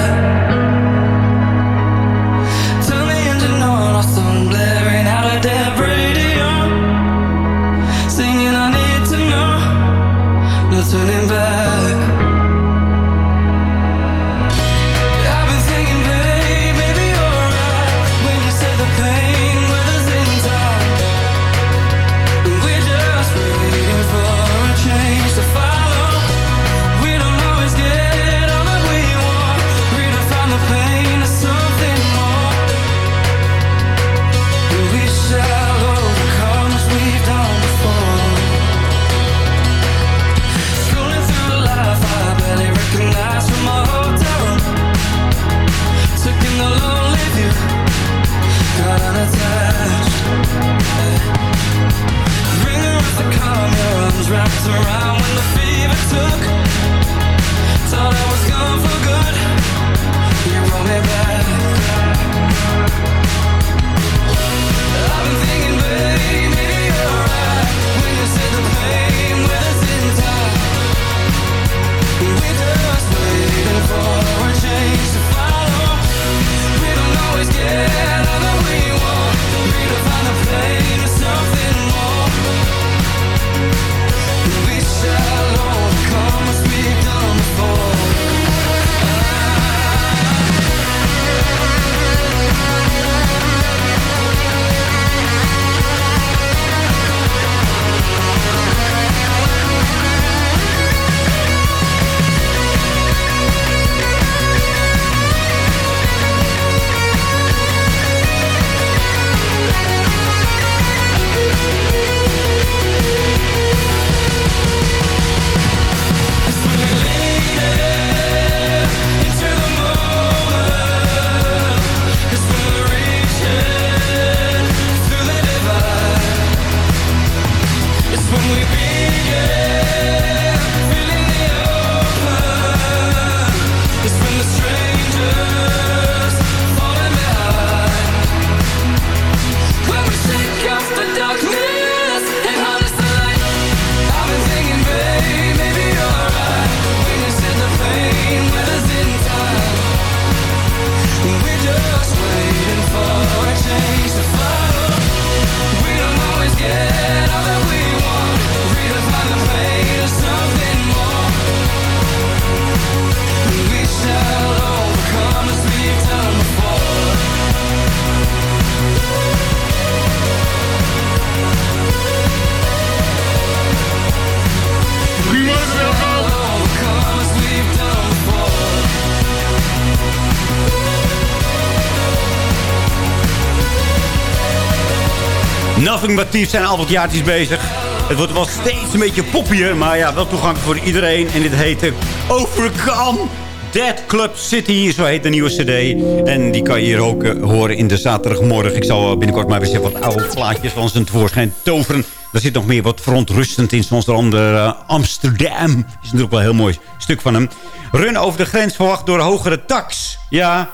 But Thieves zijn al wat jaartjes bezig. Het wordt wel steeds een beetje poppier, maar ja, wel toegankelijk voor iedereen. En dit heet Overcome Dead Club City, zo heet de nieuwe cd. En die kan je hier ook eh, horen in de zaterdagmorgen. Ik zal binnenkort maar weer wat oude plaatjes van zijn tevoorschijn toveren. Er zit nog meer wat verontrustend in, onder andere eh, Amsterdam. is natuurlijk wel een heel mooi stuk van hem. Run over de grens verwacht door hogere tax. Ja,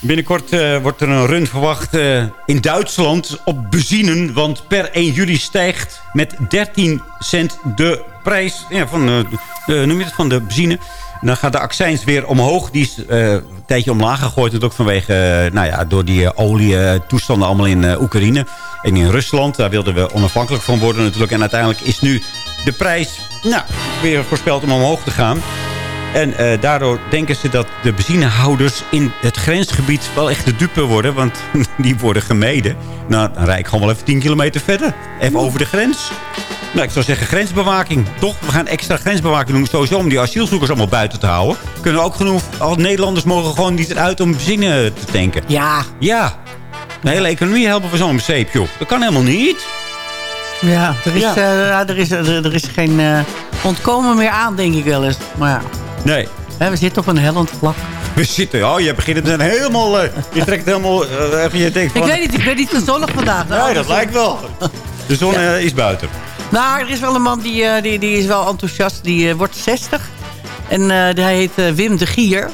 Binnenkort eh, wordt er een run verwacht eh, in Duitsland op benzine. Want per 1 juli stijgt met 13 cent de prijs ja, van, eh, de, noem van de benzine. En dan gaat de accijns weer omhoog. Die is een tijdje omlaag gegooid. Dat ook vanwege, nou ja, door die olietoestanden allemaal in Oekraïne. En in Rusland. Daar wilden we onafhankelijk van worden natuurlijk. En uiteindelijk is nu de prijs nou, weer voorspeld om omhoog te gaan. En eh, daardoor denken ze dat de benzinehouders in het grensgebied wel echt de dupe worden. Want die worden gemeden. Nou, dan rijd ik gewoon wel even 10 kilometer verder. Even over de grens. Nou, ik zou zeggen grensbewaking. Toch? We gaan extra grensbewaking doen sowieso om die asielzoekers allemaal buiten te houden. Kunnen we ook genoeg... Als Nederlanders mogen gewoon niet eruit om benzine te tanken. Ja. Ja. De hele economie helpen we zo'n zeep, joh. Dat kan helemaal niet. Ja, er is, ja. Uh, er is, er, er is geen uh, ontkomen meer aan, denk ik wel eens. Maar ja. Nee. we zitten op een hellend vlak. We zitten, oh, je begint het helemaal, uh, je trekt helemaal, uh, je denkt van... Ik weet niet, ik ben niet zo zonnig vandaag. Nee, dat lijkt wel. De zon ja. is buiten. Nou, er is wel een man die, die, die is wel enthousiast. Die wordt 60. En hij heet Wim de Gier.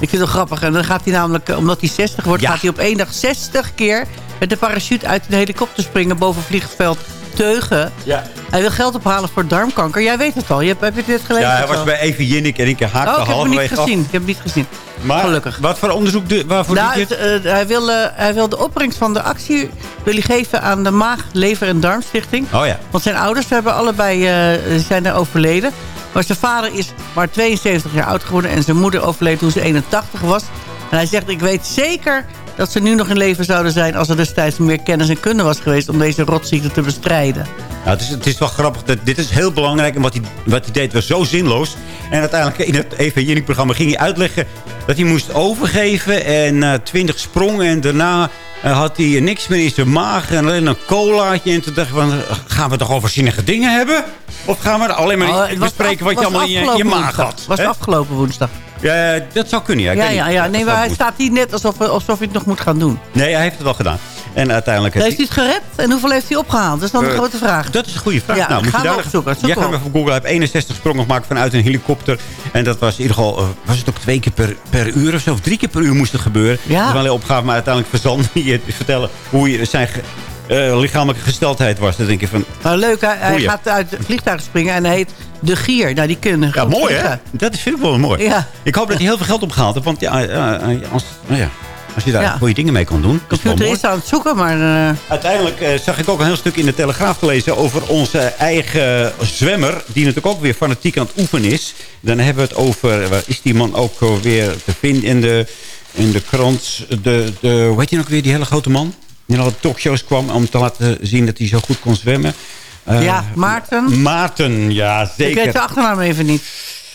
Ik vind het wel grappig. En dan gaat hij namelijk, omdat hij 60 wordt, ja. gaat hij op één dag 60 keer met de parachute uit een helikopter springen boven vliegveld Teugen. Ja. Hij wil geld ophalen voor darmkanker. Jij weet het al. Je hebt, heb je dit gelezen? Ja, hij was bij Evie Jinnik en ik haakte oh, ik heb hem niet gezien. Ik heb hem niet gezien. Maar Gelukkig. wat voor onderzoek de, waarvoor nou, dit? Uh, hij, wil, uh, hij wil de opbrengst van de actie wil hij geven aan de Maag, Lever en Darmstichting. Oh ja. Want zijn ouders hebben allebei, uh, zijn er overleden. Maar zijn vader is maar 72 jaar oud geworden. En zijn moeder overleed toen ze 81 was. En hij zegt, ik weet zeker dat ze nu nog in leven zouden zijn... als er destijds meer kennis en kunde was geweest... om deze rotziekte te bestrijden. Ja, het, is, het is wel grappig. Dat, dit is heel belangrijk. En wat hij, wat hij deed was zo zinloos. En uiteindelijk in het evangelie-programma ging hij uitleggen... dat hij moest overgeven en uh, 20 sprongen. En daarna uh, had hij niks meer in zijn maag en alleen een colaatje. En toen dacht ik van, gaan we toch over zinnige dingen hebben? Of gaan we alleen maar oh, bespreken wat je allemaal in je, je maag had? was afgelopen woensdag. Ja, dat zou kunnen, ja. Ja, ja, ja. Nee, maar hij staat hier net alsof, alsof hij het nog moet gaan doen. Nee, hij heeft het wel gedaan. En uiteindelijk... Heeft hij het gered? En hoeveel heeft hij opgehaald? Dat is dan de uh, grote vraag. Dat is een goede vraag. Ja, nou, moet je daar opzoeken. Jij gaat op Google. Hij heeft 61 sprongen gemaakt vanuit een helikopter. En dat was in ieder geval... Uh, was het ook twee keer per, per uur of zo? Of drie keer per uur moest het gebeuren. Ja. Dat is wel een opgave. Maar uiteindelijk verzand je vertellen hoe je zijn... Uh, lichamelijke gesteldheid was. Dan denk je van... Nou, leuk, hij, hij gaat uit het vliegtuig springen en hij heet De Gier. Nou, die kunnen Ja, mooi vliegen. hè? Dat is vind ik wel mooi. Ja. Ik hoop dat hij heel veel geld opgehaald heeft. Want ja, als, nou ja, als je daar ja. goede dingen mee kan doen. De computer is aan het zoeken, maar... Uh... Uiteindelijk uh, zag ik ook een heel stuk in de Telegraaf te lezen... over onze eigen zwemmer... die natuurlijk ook weer fanatiek aan het oefenen is. Dan hebben we het over... waar is die man ook weer te vinden in de, in de krant? De, de, hoe heet je nog weer, die hele grote man? Die in alle talkshows kwam om te laten zien dat hij zo goed kon zwemmen. Uh, ja, Maarten. Maarten, ja, zeker. Ik weet de achternaam even niet.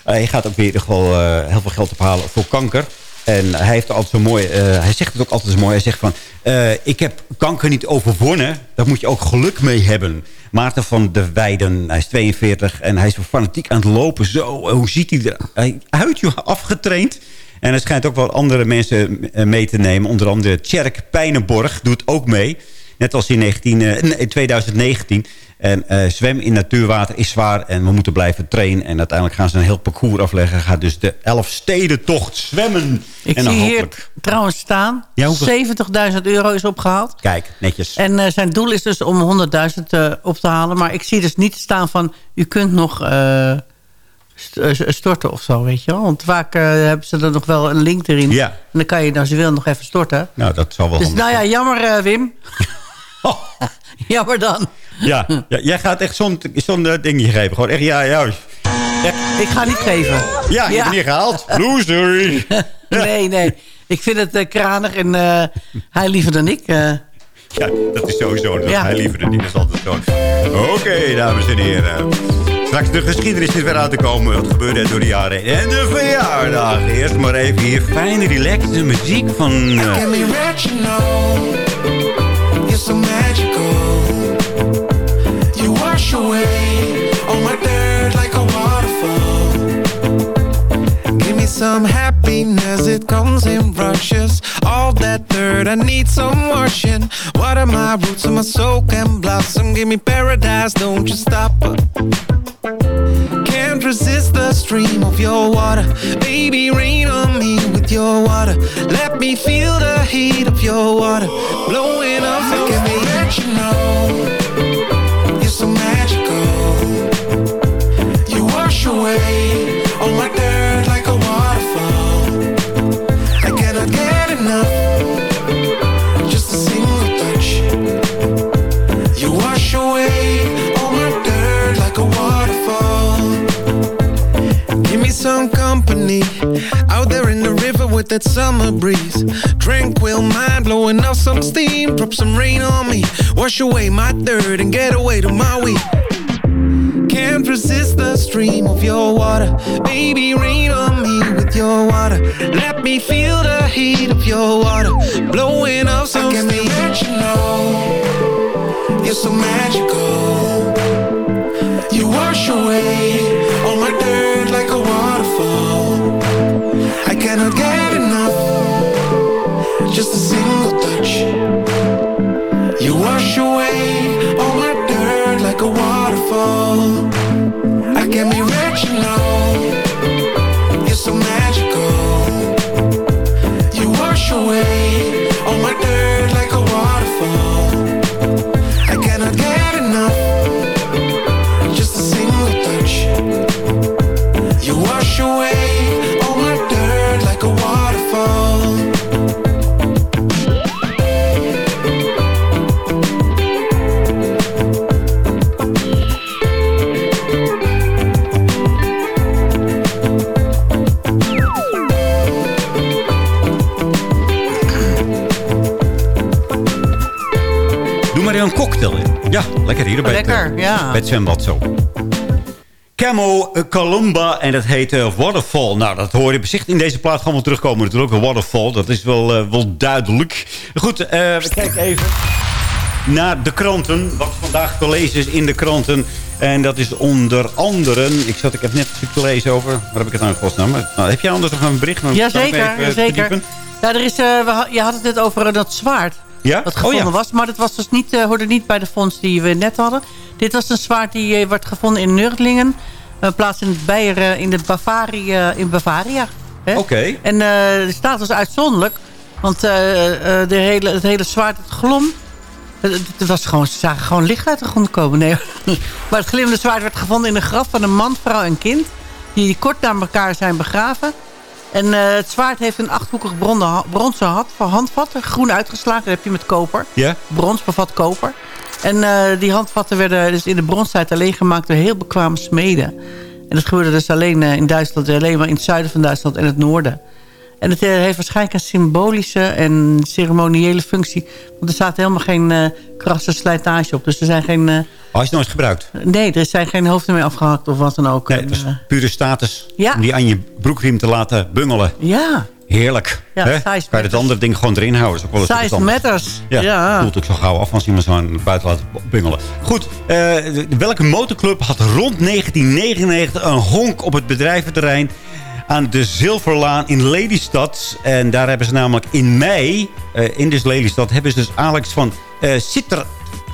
hij gaat ook weer gewoon heel veel geld ophalen voor kanker. En hij heeft altijd zo mooi, uh, hij zegt het ook altijd zo mooi. Hij zegt van, uh, ik heb kanker niet overwonnen. Daar moet je ook geluk mee hebben. Maarten van de Weiden, hij is 42 en hij is fanatiek aan het lopen. Zo, hoe ziet hij eruit? Hij afgetraind. En er schijnt ook wel andere mensen mee te nemen. Onder andere Tjerk Pijnenborg doet ook mee. Net als in 19, uh, 2019. En uh, zwem in natuurwater is zwaar en we moeten blijven trainen. En uiteindelijk gaan ze een heel parcours afleggen. Gaat dus de elf stedentocht zwemmen. Ik en zie hopelijk... hier trouwens staan. Ja, 70.000 euro is opgehaald. Kijk, netjes. En uh, zijn doel is dus om 100.000 uh, op te halen. Maar ik zie dus niet staan van... u kunt nog uh, storten of zo, weet je wel. Want vaak hebben ze er nog wel een link erin. Ja. En dan kan je, als je wil, nog even storten. Nou, dat zal wel Dus nou ja, jammer Wim. jammer dan. Ja, ja, jij gaat echt zo'n zo dingje geven. Gewoon echt, ja, ja. Ik ga niet geven. Ja, je ja. hebt niet gehaald. Loser. nee, nee. Ik vind het uh, kranig en uh, hij liever dan ik. Uh. Ja, dat is sowieso. Dat ja. Hij liever dan ik. Dat is altijd zo. Oké, okay, dames en heren. Straks de geschiedenis is weer uit te komen. Wat gebeurde er door de jaren heen. En de verjaardag. Eerst maar even hier fijne, relaxte muziek van... wash away all my dirt like a waterfall. Give me some happiness, it comes in rushes. All that dirt, I need some washing. Water my roots and my soul can blossom. Give me paradise, don't you stop. Can't resist the stream of your water. Baby, rain on me with your water. Let me feel the heat of your water. Blowing up, look me, let you know. Away my dirt like a waterfall. I cannot get enough. Just a single touch. You wash away all my dirt like a waterfall. Give me some company out there in the river with that summer breeze. Tranquil mind blowing off some steam. Drop some rain on me. Wash away my dirt and get away to Maui. Can't resist the stream of your water. Baby, rain on me with your water. Let me feel the heat of your water. Blowing off some steam. Let you know you're so magical. You wash away all my dirt like a waterfall. I cannot get enough. Just a single touch. You wash away waterfall. I can be rich, you Een cocktail in. Ja, lekker hier bij, Lekker, het, eh, ja. bij het zwembad zo. Camo Columba en dat heet eh, Waterfall. Nou, dat hoor je bezicht in deze plaat gewoon wel terugkomen. Natuurlijk een Waterfall, dat is wel, eh, wel duidelijk. Goed, eh, we kijken even naar de kranten. Wat vandaag te lezen is in de kranten. En dat is onder andere... Ik zat ik even net te lezen over... Waar heb ik het nou in godsnaam? Nou, heb jij anders nog een bericht? Jazeker, eh, jazeker. verdiepen. Ja, er is, eh, we je had het net over eh, dat zwaard. Ja? Dat Oh, gevonden ja. was. Maar dat was dus niet, eh, hoorde niet bij de fonds die we net hadden. Dit was een zwaard die eh, werd gevonden in Nördlingen. Een plaats in, het Beieren, in, de Bavaria, in Bavaria. Oké. En eh, de staat was uitzonderlijk. Want eh, eh, de hele, het hele zwaard, het glom... Het, het was gewoon, ze zagen gewoon licht uit de grond komen. Nee. maar het glimmende zwaard werd gevonden in een graf van een man, vrouw en kind. Die kort na elkaar zijn begraven. En eh, het zwaard heeft een achthoekig bronzen had, handvat. Groen uitgeslagen, dat heb je met koper. Ja? Brons bevat koper. En eh, die handvatten werden dus in de bronstijd alleen gemaakt door heel bekwame smeden. En dat gebeurde dus alleen eh, in Duitsland, alleen maar in het zuiden van Duitsland en het noorden. En het eh, heeft waarschijnlijk een symbolische en ceremoniële functie. Want er staat helemaal geen eh krasse slijtage op. Dus er zijn geen... eh, Oh, is nooit gebruikt. nee, er zijn geen hoofden meer afgehakt of wat dan ook. Nee, het was pure status Ja. om die aan je broekriem te laten bungelen. ja, Heerlijk. Ja, hè? Kan je het andere ding gewoon erin houden. is ook wel eens size matters. Ja, Ja. voelt ook zo gauw af als iemand zo aan buiten laat bungelen. Goed, welke motorclub had rond 1999 een honk op het bedrijventerrein aan de Zilverlaan in Lelystad? En daar hebben ze namelijk in mei, eh, in dus Lelystad, hebben ze dus Alex van Sitter,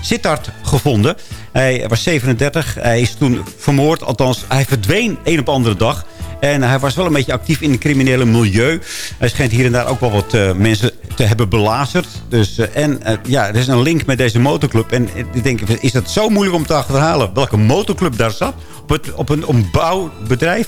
Sittard gevonden. Hij was 37, hij is toen vermoord, althans hij verdween een op andere dag. En hij was wel een beetje actief in het criminele milieu. Hij schijnt hier en daar ook wel wat eh, mensen te hebben belazerd. Dus, en ja, er is een link met deze motorclub. En ik denk, is het zo moeilijk om te achterhalen welke motorclub daar zat? Op, het, op een, een bouwbedrijf?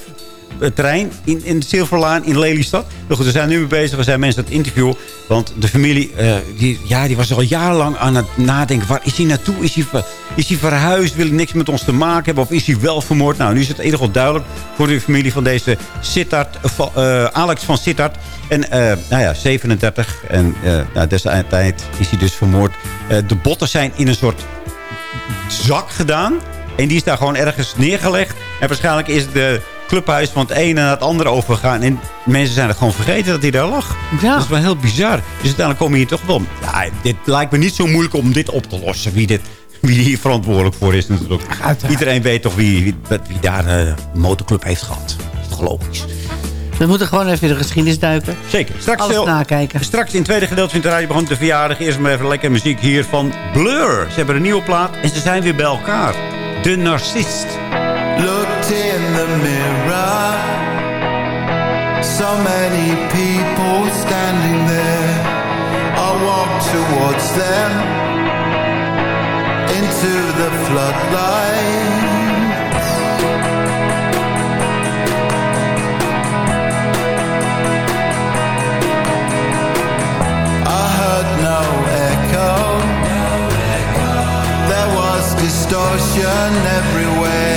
Het terrein in, in de Zilverlaan in Lelystad. Nou goed, we zijn nu mee bezig. We zijn mensen aan het interviewen. Want de familie eh, die, ja, die was al jarenlang aan het nadenken. Waar is hij naartoe? Is hij, is hij verhuisd? Wil hij niks met ons te maken hebben? Of is hij wel vermoord? Nou, nu is het in ieder geval duidelijk voor de familie van deze Sittard, eh, Alex van Sittard. En eh, nou ja, 37. En eh nou, destijds is hij dus vermoord. Eh, de botten zijn in een soort zak gedaan. En die is daar gewoon ergens neergelegd. En waarschijnlijk is de clubhuis van het ene naar het andere overgegaan. En mensen zijn er gewoon vergeten dat hij daar lag. Ja. Dat is wel heel bizar. Dus uiteindelijk komen hier toch wel... Ja, dit lijkt me niet zo moeilijk om dit op te lossen. Wie dit wie hier verantwoordelijk voor is natuurlijk. Iedereen weet toch wie, wie, wie daar eh, een uh, motorclub heeft gehad. Dat is logisch. We moeten gewoon even de geschiedenis duiken. Zeker. Straks nakijken. Straks in het tweede gedeelte van de radio begon de verjaardag. Eerst maar even lekker muziek hier van Blur. Ze hebben een nieuwe plaat en ze zijn weer bij elkaar. De Narcist. So many people standing there. I walk towards them Into the floodlights. I heard no echo. There was distortion everywhere.